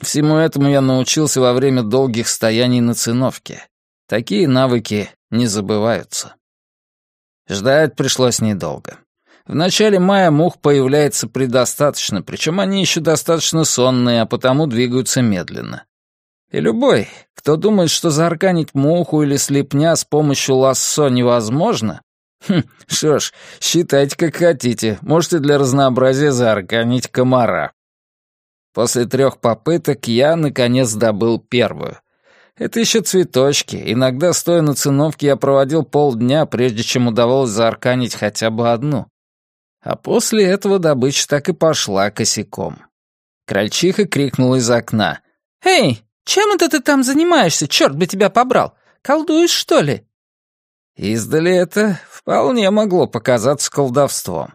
Всему этому я научился во время долгих стояний на циновке. Такие навыки не забываются. Ждать пришлось недолго. В начале мая мух появляется предостаточно, причем они еще достаточно сонные, а потому двигаются медленно. И любой, кто думает, что заарканить муху или слепня с помощью лассо невозможно, хм, что ж, считайте как хотите, можете для разнообразия заарканить комара. После трех попыток я, наконец, добыл первую — это еще цветочки. Иногда, стоя на циновке, я проводил полдня, прежде чем удавалось заарканить хотя бы одну. А после этого добыча так и пошла косяком. Крольчиха крикнула из окна. «Эй, чем это ты там занимаешься? Черт бы тебя побрал! Колдуешь, что ли?» Издали это вполне могло показаться колдовством.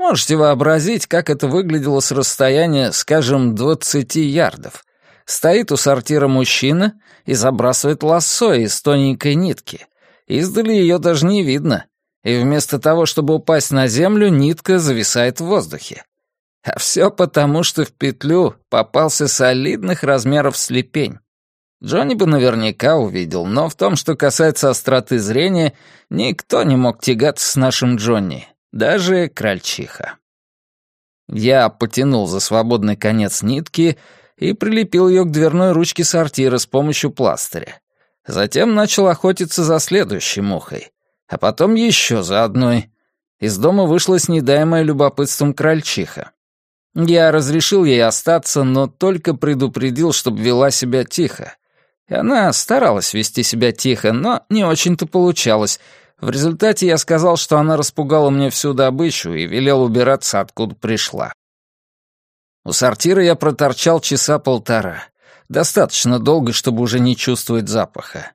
Можете вообразить, как это выглядело с расстояния, скажем, двадцати ярдов — Стоит у сортира мужчина и забрасывает лассо из тоненькой нитки. Издали ее даже не видно. И вместо того, чтобы упасть на землю, нитка зависает в воздухе. А все потому, что в петлю попался солидных размеров слепень. Джонни бы наверняка увидел, но в том, что касается остроты зрения, никто не мог тягаться с нашим Джонни, даже крольчиха. Я потянул за свободный конец нитки и прилепил ее к дверной ручке сортира с помощью пластыря. Затем начал охотиться за следующей мухой, а потом еще за одной. Из дома вышла снедаемая любопытством крольчиха. Я разрешил ей остаться, но только предупредил, чтобы вела себя тихо. И она старалась вести себя тихо, но не очень-то получалось. В результате я сказал, что она распугала мне всю добычу и велел убираться, откуда пришла. У сортира я проторчал часа полтора. Достаточно долго, чтобы уже не чувствовать запаха.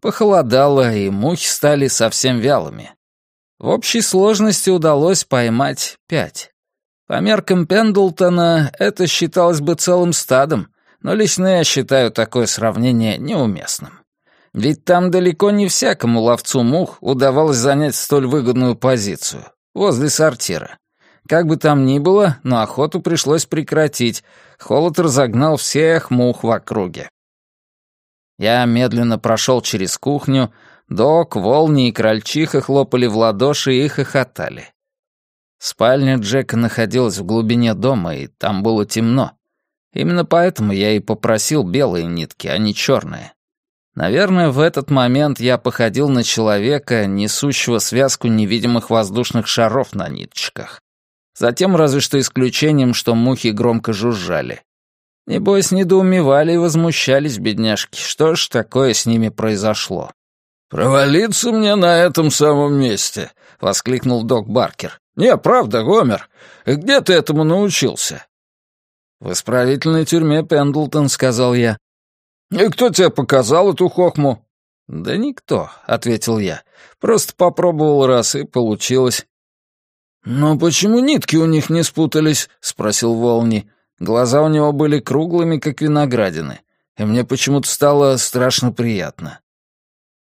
Похолодало, и мухи стали совсем вялыми. В общей сложности удалось поймать пять. По меркам Пендлтона это считалось бы целым стадом, но лично я считаю такое сравнение неуместным. Ведь там далеко не всякому ловцу мух удавалось занять столь выгодную позицию, возле сортира. Как бы там ни было, но охоту пришлось прекратить. Холод разогнал всех мух в округе. Я медленно прошел через кухню. Док, Волни и Крольчиха хлопали в ладоши и хохотали. Спальня Джека находилась в глубине дома, и там было темно. Именно поэтому я и попросил белые нитки, а не черные. Наверное, в этот момент я походил на человека, несущего связку невидимых воздушных шаров на ниточках. Затем разве что исключением, что мухи громко жужжали. Небось, недоумевали и возмущались бедняжки. Что ж такое с ними произошло? «Провалиться мне на этом самом месте!» — воскликнул док Баркер. «Не, правда, Гомер. Где ты этому научился?» «В исправительной тюрьме Пендлтон», — сказал я. «И кто тебе показал эту хохму?» «Да никто», — ответил я. «Просто попробовал раз, и получилось». «Но почему нитки у них не спутались?» — спросил Волни. Глаза у него были круглыми, как виноградины, и мне почему-то стало страшно приятно.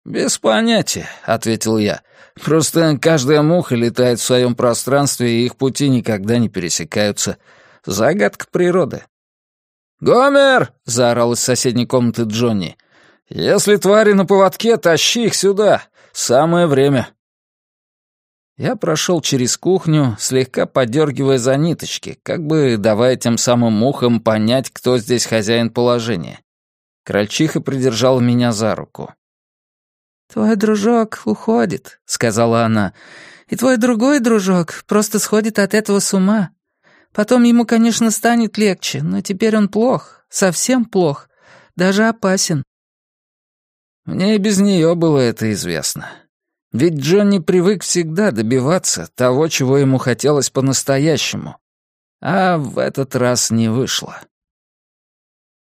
«Без понятия», — ответил я. «Просто каждая муха летает в своем пространстве, и их пути никогда не пересекаются. Загадка природы». «Гомер!» — заорал из соседней комнаты Джонни. «Если твари на поводке, тащи их сюда. Самое время». Я прошел через кухню, слегка подергивая за ниточки, как бы давая тем самым мухам понять, кто здесь хозяин положения. Крольчиха придержала меня за руку. «Твой дружок уходит», — сказала она, «и твой другой дружок просто сходит от этого с ума. Потом ему, конечно, станет легче, но теперь он плох, совсем плох, даже опасен». Мне и без нее было это известно. Ведь Джонни привык всегда добиваться того, чего ему хотелось по-настоящему. А в этот раз не вышло.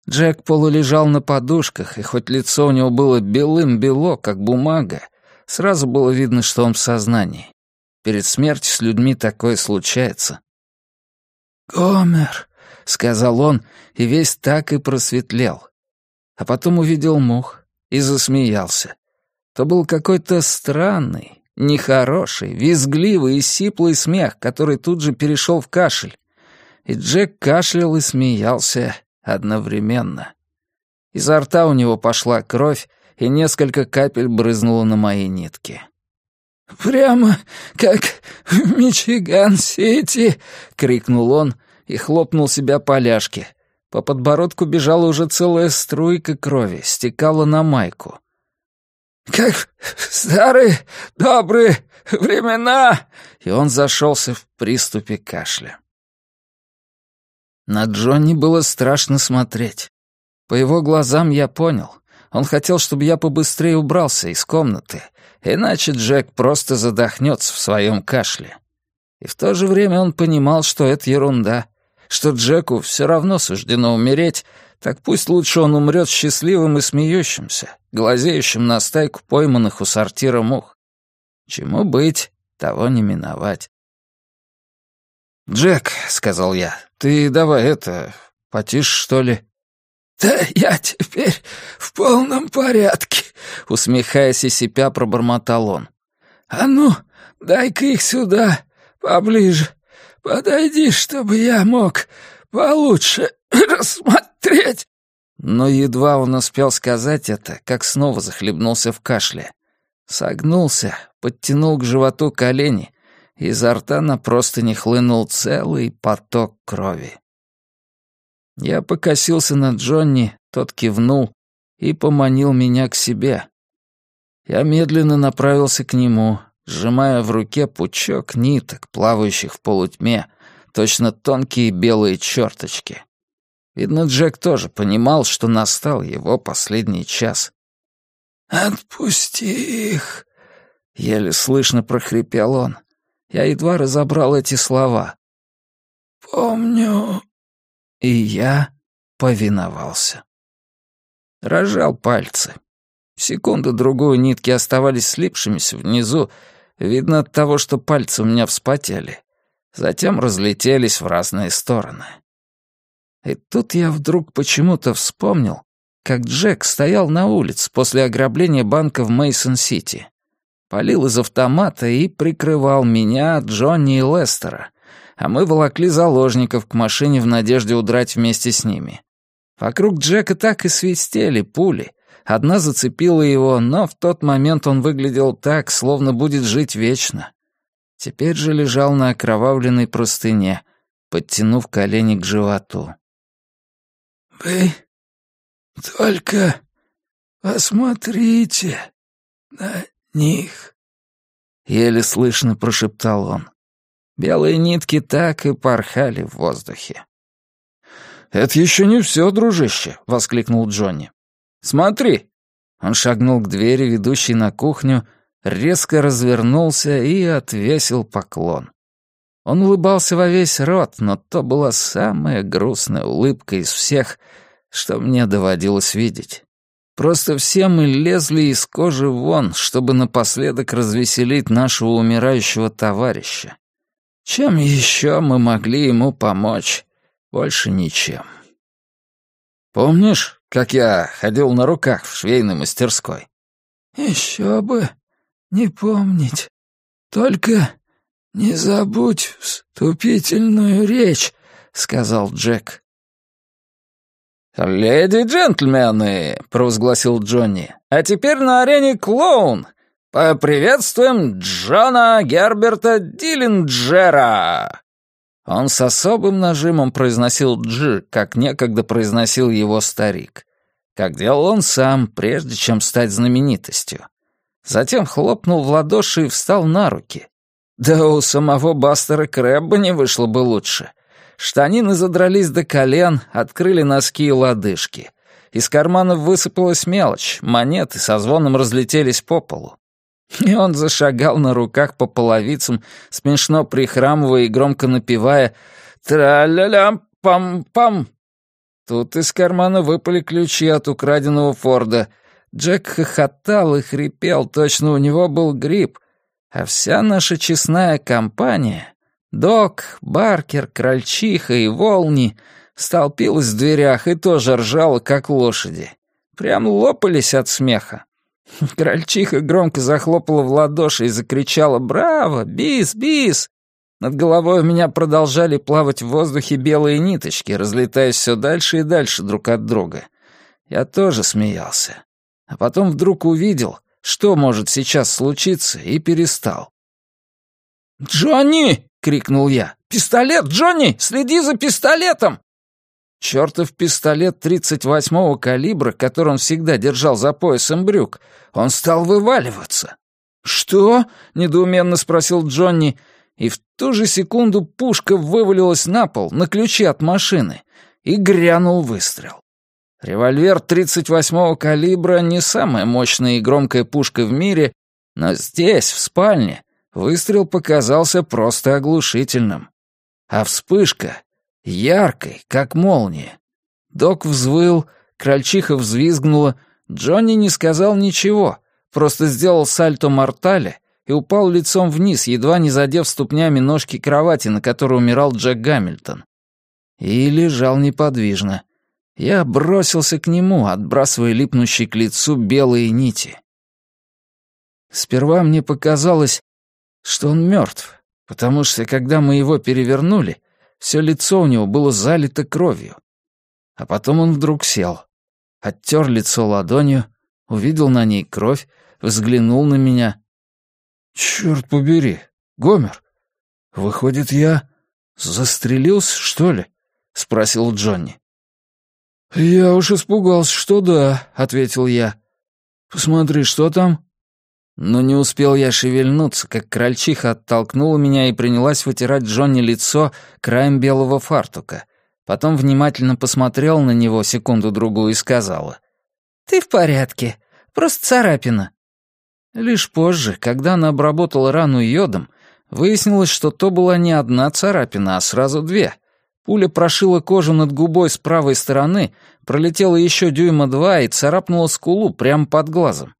Джек полулежал на подушках, и хоть лицо у него было белым-бело, как бумага, сразу было видно, что он в сознании. Перед смертью с людьми такое случается. «Гомер», — сказал он, и весь так и просветлел. А потом увидел мух и засмеялся. То был какой-то странный, нехороший, визгливый и сиплый смех, который тут же перешел в кашель. И Джек кашлял и смеялся одновременно. Изо рта у него пошла кровь, и несколько капель брызнуло на мои нитки. «Прямо как в Мичиган-Сити!» — крикнул он и хлопнул себя по ляжке. По подбородку бежала уже целая струйка крови, стекала на майку. «Как старые добрые времена!» И он зашелся в приступе кашля. На Джонни было страшно смотреть. По его глазам я понял. Он хотел, чтобы я побыстрее убрался из комнаты, иначе Джек просто задохнется в своем кашле. И в то же время он понимал, что это ерунда, что Джеку все равно суждено умереть, так пусть лучше он умрет счастливым и смеющимся, глазеющим на стайку пойманных у сортира мух. Чему быть, того не миновать. «Джек», — сказал я, — «ты давай это, потише, что ли?» «Да я теперь в полном порядке», — усмехаясь и сипя, пробормотал он. «А ну, дай-ка их сюда, поближе. Подойди, чтобы я мог получше рассмотреть». Но едва он успел сказать это, как снова захлебнулся в кашле. Согнулся, подтянул к животу колени изо рта на не хлынул целый поток крови. Я покосился на Джонни, тот кивнул и поманил меня к себе. Я медленно направился к нему, сжимая в руке пучок ниток, плавающих в полутьме, точно тонкие белые черточки. Видно, Джек тоже понимал, что настал его последний час. «Отпусти их!» — еле слышно прохрипел он. Я едва разобрал эти слова. «Помню». И я повиновался. Рожал пальцы. Секунду-другую нитки оставались слипшимися внизу, видно от того, что пальцы у меня вспотели. Затем разлетелись в разные стороны. И тут я вдруг почему-то вспомнил, как Джек стоял на улице после ограбления банка в Мейсон-Сити полил из автомата и прикрывал меня, Джонни и Лестера, а мы волокли заложников к машине в надежде удрать вместе с ними. Вокруг Джека так и свистели пули. Одна зацепила его, но в тот момент он выглядел так, словно будет жить вечно. Теперь же лежал на окровавленной простыне, подтянув колени к животу. «Вы только посмотрите на них», — еле слышно прошептал он. Белые нитки так и порхали в воздухе. «Это еще не все, дружище!» — воскликнул Джонни. «Смотри!» Он шагнул к двери, ведущей на кухню, резко развернулся и отвесил поклон. Он улыбался во весь рот, но то была самая грустная улыбка из всех, что мне доводилось видеть. Просто все мы лезли из кожи вон, чтобы напоследок развеселить нашего умирающего товарища. Чем еще мы могли ему помочь? Больше ничем. Помнишь, как я ходил на руках в швейной мастерской? Еще бы не помнить. Только не забудь вступительную речь, сказал Джек. «Леди и джентльмены», — провозгласил Джонни, — «а теперь на арене клоун. Поприветствуем Джона Герберта Диллинджера!» Он с особым нажимом произносил «дж», как некогда произносил его старик. Как делал он сам, прежде чем стать знаменитостью. Затем хлопнул в ладоши и встал на руки. Да у самого Бастера Крэбба не вышло бы лучше. Штанины задрались до колен, открыли носки и лодыжки. Из карманов высыпалась мелочь, монеты со звоном разлетелись по полу. И он зашагал на руках по половицам, смешно прихрамывая и громко напевая «Тра-ля-лям, пам-пам». Тут из кармана выпали ключи от украденного Форда. Джек хохотал и хрипел, точно у него был грипп. А вся наша честная компания — Док, Баркер, Крольчиха и Волни — столпилась в дверях и тоже ржала, как лошади. Прям лопались от смеха. Крольчиха громко захлопала в ладоши и закричала «Браво! Бис! Бис!» Над головой у меня продолжали плавать в воздухе белые ниточки, разлетаясь все дальше и дальше друг от друга. Я тоже смеялся. А потом вдруг увидел, что может сейчас случиться, и перестал. «Джонни!» — крикнул я. «Пистолет, Джонни! Следи за пистолетом!» Чертов пистолет 38-го калибра, который он всегда держал за поясом брюк, он стал вываливаться. «Что?» — недоуменно спросил Джонни, и в ту же секунду пушка вывалилась на пол, на ключи от машины, и грянул выстрел. Револьвер 38-го калибра не самая мощная и громкая пушка в мире, но здесь, в спальне, выстрел показался просто оглушительным. А вспышка яркой, как молния. Док взвыл, крольчиха взвизгнула, Джонни не сказал ничего, просто сделал сальто мортале и упал лицом вниз, едва не задев ступнями ножки кровати, на которой умирал Джек Гамильтон. И лежал неподвижно. Я бросился к нему, отбрасывая липнущие к лицу белые нити. Сперва мне показалось, что он мертв, потому что, когда мы его перевернули, все лицо у него было залито кровью. А потом он вдруг сел, оттер лицо ладонью, увидел на ней кровь, взглянул на меня. «Черт побери, Гомер, выходит, я застрелился, что ли?» — спросил Джонни. «Я уж испугался, что да», — ответил я. «Посмотри, что там?» Но не успел я шевельнуться, как крольчиха оттолкнула меня и принялась вытирать Джонни лицо краем белого фартука. Потом внимательно посмотрел на него секунду-другую и сказала. «Ты в порядке. Просто царапина». Лишь позже, когда она обработала рану йодом, выяснилось, что то была не одна царапина, а сразу две. Пуля прошила кожу над губой с правой стороны, пролетела еще дюйма два и царапнула скулу прямо под глазом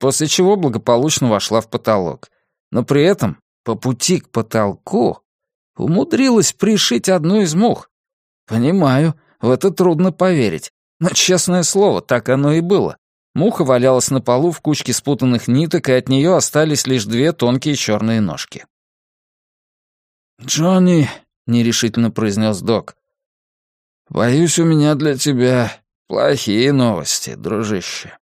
после чего благополучно вошла в потолок. Но при этом по пути к потолку умудрилась пришить одну из мух. Понимаю, в это трудно поверить, но, честное слово, так оно и было. Муха валялась на полу в кучке спутанных ниток, и от нее остались лишь две тонкие черные ножки. «Джонни», — нерешительно произнес док, — «боюсь, у меня для тебя плохие новости, дружище».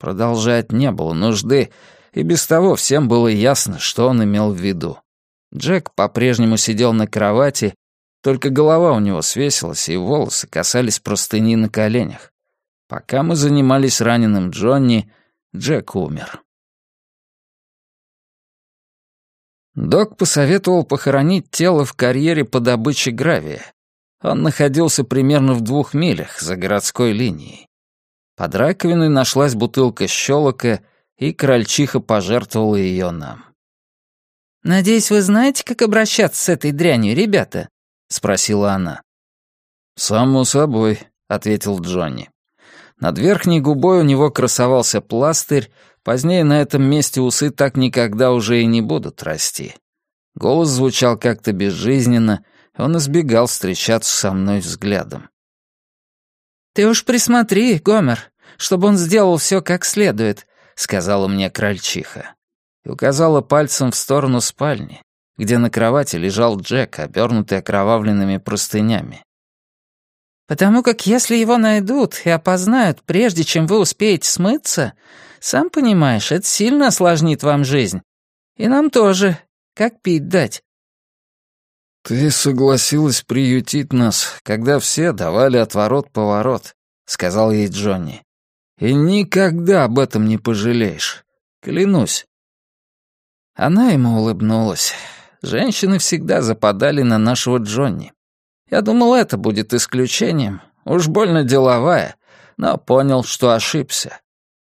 Продолжать не было нужды, и без того всем было ясно, что он имел в виду. Джек по-прежнему сидел на кровати, только голова у него свесилась, и волосы касались простыни на коленях. Пока мы занимались раненым Джонни, Джек умер. Док посоветовал похоронить тело в карьере по добыче гравия. Он находился примерно в двух милях за городской линией. Под раковиной нашлась бутылка щелока, и крольчиха пожертвовала ее нам. «Надеюсь, вы знаете, как обращаться с этой дрянью, ребята?» — спросила она. «Само собой», — ответил Джонни. Над верхней губой у него красовался пластырь, позднее на этом месте усы так никогда уже и не будут расти. Голос звучал как-то безжизненно, он избегал встречаться со мной взглядом. «Ты уж присмотри, Гомер, чтобы он сделал все как следует», — сказала мне крольчиха. И указала пальцем в сторону спальни, где на кровати лежал Джек, обернутый окровавленными простынями. «Потому как если его найдут и опознают, прежде чем вы успеете смыться, сам понимаешь, это сильно осложнит вам жизнь. И нам тоже. Как пить дать?» «Ты согласилась приютить нас, когда все давали отворот-поворот», — сказал ей Джонни. «И никогда об этом не пожалеешь. Клянусь». Она ему улыбнулась. Женщины всегда западали на нашего Джонни. Я думал, это будет исключением. Уж больно деловая, но понял, что ошибся.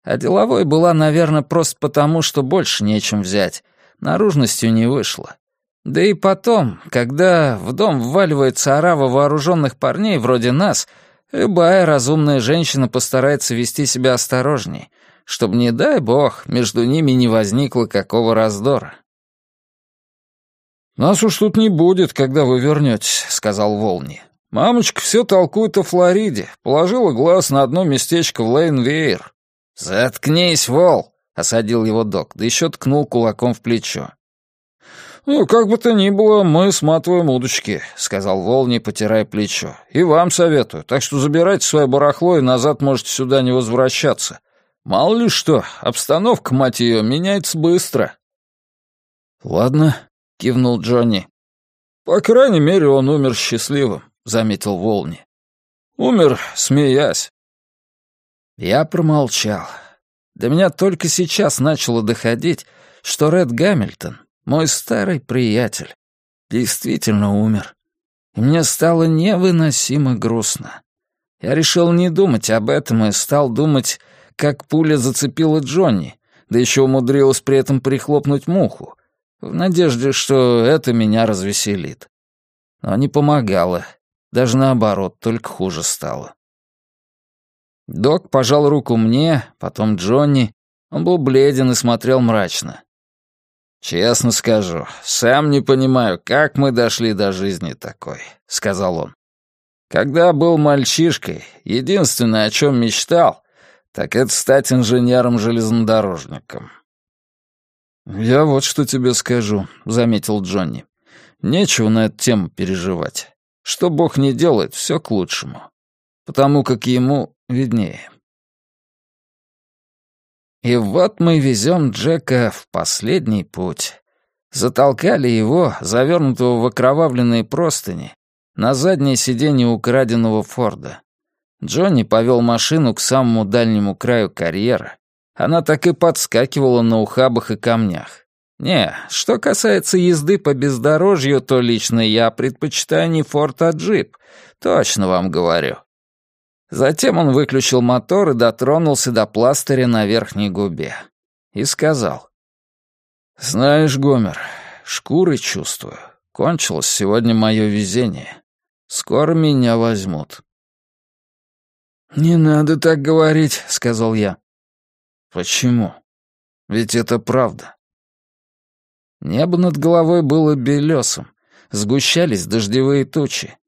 А деловой была, наверное, просто потому, что больше нечем взять. Наружностью не вышло. Да и потом, когда в дом вваливается орава вооруженных парней вроде нас, любая разумная женщина постарается вести себя осторожней, чтобы, не дай бог, между ними не возникло какого раздора. «Нас уж тут не будет, когда вы вернетесь», — сказал Волни. «Мамочка все толкует о Флориде, положила глаз на одно местечко в Лейн-Вейер». «Заткнись, Вол!» — осадил его док, да еще ткнул кулаком в плечо. «Ну, как бы то ни было, мы сматываем удочки», — сказал Волни, потирая плечо. «И вам советую, так что забирайте свое барахло и назад можете сюда не возвращаться. Мало ли что, обстановка, мать ее, меняется быстро». «Ладно», — кивнул Джонни. «По крайней мере, он умер счастливым», — заметил Волни. «Умер, смеясь». Я промолчал. До меня только сейчас начало доходить, что Ред Гамильтон мой старый приятель, действительно умер. И мне стало невыносимо грустно. Я решил не думать об этом и стал думать, как пуля зацепила Джонни, да еще умудрилась при этом прихлопнуть муху, в надежде, что это меня развеселит. Но не помогало, даже наоборот, только хуже стало. Док пожал руку мне, потом Джонни. Он был бледен и смотрел мрачно. «Честно скажу, сам не понимаю, как мы дошли до жизни такой», — сказал он. «Когда был мальчишкой, единственное, о чем мечтал, так это стать инженером-железнодорожником». «Я вот что тебе скажу», — заметил Джонни. «Нечего на эту тему переживать. Что Бог не делает, все к лучшему. Потому как ему виднее». И вот мы везем Джека в последний путь. Затолкали его, завернутого в окровавленные простыни, на заднее сиденье украденного Форда. Джонни повел машину к самому дальнему краю карьера. Она так и подскакивала на ухабах и камнях. Не, что касается езды по бездорожью, то лично я предпочитаю не Форд, а джип. Точно вам говорю. Затем он выключил мотор и дотронулся до пластыря на верхней губе. И сказал. «Знаешь, Гомер, шкуры чувствую. Кончилось сегодня мое везение. Скоро меня возьмут». «Не надо так говорить», — сказал я. «Почему? Ведь это правда». Небо над головой было белесым, сгущались дождевые тучи.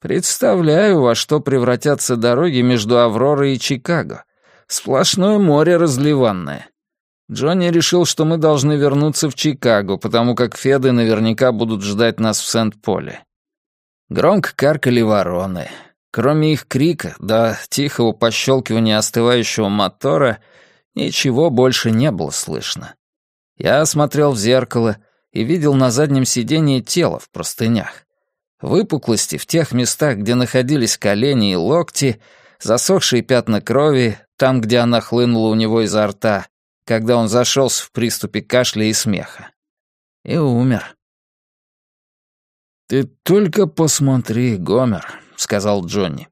Представляю, во что превратятся дороги между Авророй и Чикаго. Сплошное море разливанное. Джонни решил, что мы должны вернуться в Чикаго, потому как Феды наверняка будут ждать нас в Сент-Поле. Громко каркали вороны. Кроме их крика до тихого пощелкивания остывающего мотора, ничего больше не было слышно. Я смотрел в зеркало и видел на заднем сиденье тело в простынях. Выпуклости в тех местах, где находились колени и локти, засохшие пятна крови, там, где она хлынула у него изо рта, когда он зашелся в приступе кашля и смеха. И умер. «Ты только посмотри, Гомер», — сказал Джонни.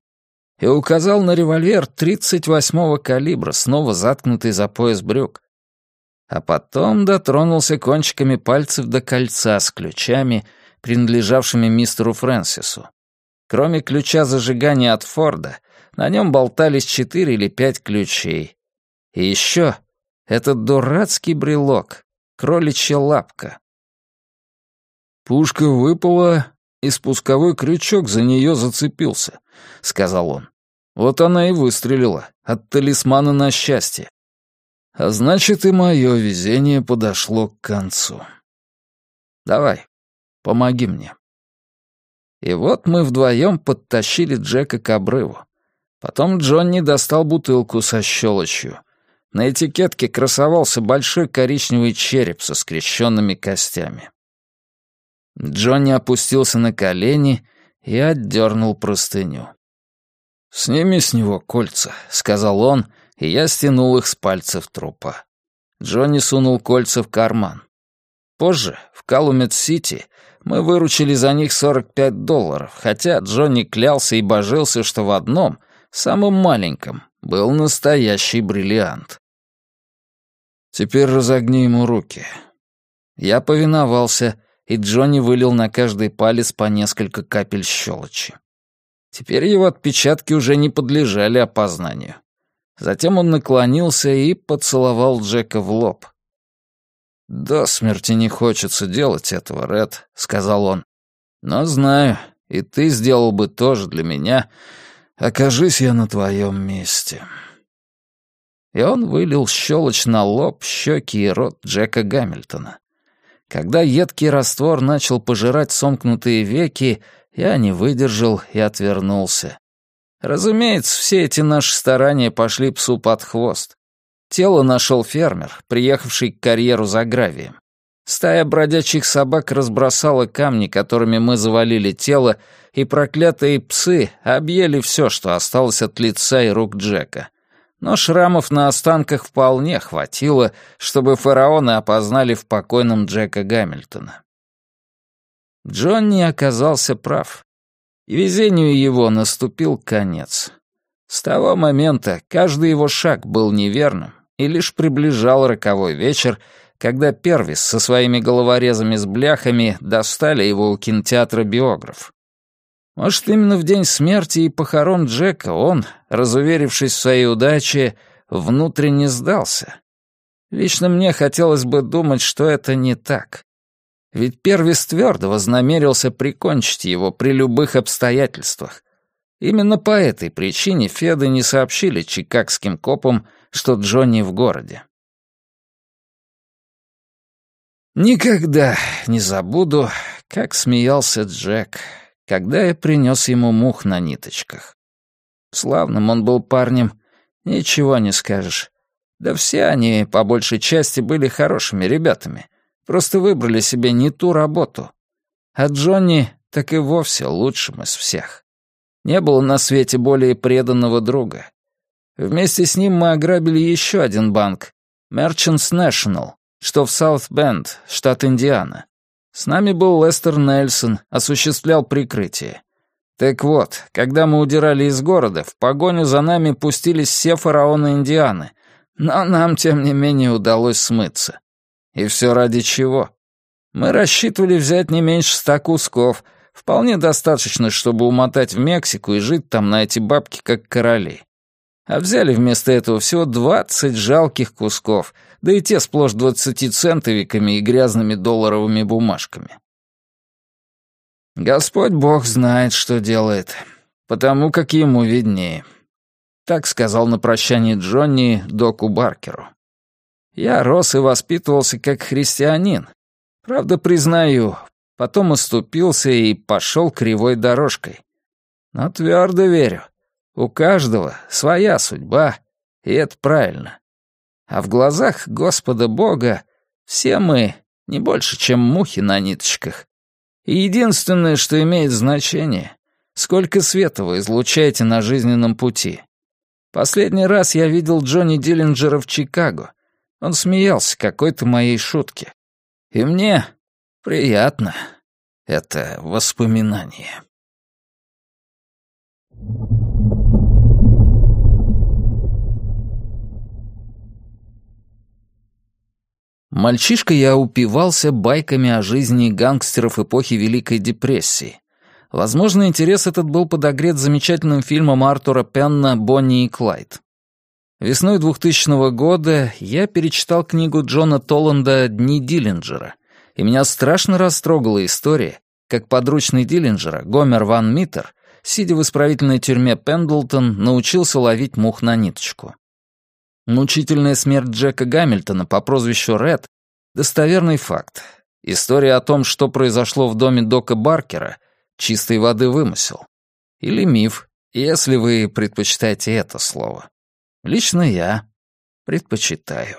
И указал на револьвер 38-го калибра, снова заткнутый за пояс брюк. А потом дотронулся кончиками пальцев до кольца с ключами — принадлежавшими мистеру Фрэнсису. Кроме ключа зажигания от Форда, на нем болтались четыре или пять ключей. И еще этот дурацкий брелок, кроличья лапка. «Пушка выпала, и спусковой крючок за нее зацепился», — сказал он. «Вот она и выстрелила, от талисмана на счастье. А значит, и мое везение подошло к концу. Давай, помоги мне». И вот мы вдвоем подтащили Джека к обрыву. Потом Джонни достал бутылку со щелочью. На этикетке красовался большой коричневый череп со скрещенными костями. Джонни опустился на колени и отдернул простыню. «Сними с него кольца», — сказал он, и я стянул их с пальцев трупа. Джонни сунул кольца в карман. Позже, в Калумет-Сити, мы выручили за них 45 долларов, хотя Джонни клялся и божился, что в одном, самом маленьком, был настоящий бриллиант. «Теперь разогни ему руки». Я повиновался, и Джонни вылил на каждый палец по несколько капель щелочи. Теперь его отпечатки уже не подлежали опознанию. Затем он наклонился и поцеловал Джека в лоб. «До смерти не хочется делать этого, Ред», — сказал он. «Но знаю, и ты сделал бы тоже для меня, окажись я на твоем месте». И он вылил щелочь на лоб, щеки и рот Джека Гамильтона. Когда едкий раствор начал пожирать сомкнутые веки, я не выдержал и отвернулся. Разумеется, все эти наши старания пошли псу под хвост. Тело нашел фермер, приехавший к карьеру за гравием. Стая бродячих собак разбросала камни, которыми мы завалили тело, и проклятые псы объели все, что осталось от лица и рук Джека. Но шрамов на останках вполне хватило, чтобы фараоны опознали в покойном Джека Гамильтона. Джонни оказался прав. И везению его наступил конец. С того момента каждый его шаг был неверным и лишь приближал роковой вечер, когда Первис со своими головорезами с бляхами достали его у кинотеатра «Биограф». Может, именно в день смерти и похорон Джека он, разуверившись в своей удаче, внутренне сдался. Лично мне хотелось бы думать, что это не так. Ведь Первис твердо вознамерился прикончить его при любых обстоятельствах. Именно по этой причине Феды не сообщили чикагским копам, что Джонни в городе. Никогда не забуду, как смеялся Джек, когда я принес ему мух на ниточках. Славным он был парнем, ничего не скажешь. Да все они, по большей части, были хорошими ребятами, просто выбрали себе не ту работу. А Джонни так и вовсе лучшим из всех. Не было на свете более преданного друга. Вместе с ним мы ограбили еще один банк — Merchants National, что в Саут-Бенд, штат Индиана. С нами был Лестер Нельсон, осуществлял прикрытие. Так вот, когда мы удирали из города, в погоню за нами пустились все фараоны Индианы, но нам, тем не менее, удалось смыться. И все ради чего? Мы рассчитывали взять не меньше ста кусков, вполне достаточно, чтобы умотать в Мексику и жить там на эти бабки как короли. А взяли вместо этого всего двадцать жалких кусков — да и те сплошь двадцатицентовиками и грязными долларовыми бумажками. Господь Бог знает, что делает, потому как ему виднее. Так сказал на прощание Джонни доку Баркеру. Я рос и воспитывался как христианин. Правда, признаю, потом оступился и пошел кривой дорожкой. Но твердо верю, у каждого своя судьба, и это правильно. А в глазах Господа Бога все мы не больше, чем мухи на ниточках. И единственное, что имеет значение, сколько света вы излучаете на жизненном пути. Последний раз я видел Джонни Диллинджера в Чикаго. Он смеялся какой-то моей шутке. И мне приятно это воспоминание. Мальчишка я упивался байками о жизни гангстеров эпохи Великой депрессии. Возможно, интерес этот был подогрет замечательным фильмом Артура Пенна «Бонни и Клайд». Весной 2000 года я перечитал книгу Джона Толланда «Дни Диллинджера», и меня страшно растрогала история, как подручный Диллинджера, Гомер Ван Миттер, сидя в исправительной тюрьме Пендлтон, научился ловить мух на ниточку. Мучительная смерть Джека Гамильтона по прозвищу Ред — достоверный факт. История о том, что произошло в доме Дока Баркера — чистой воды вымысел. Или миф, если вы предпочитаете это слово. Лично я предпочитаю.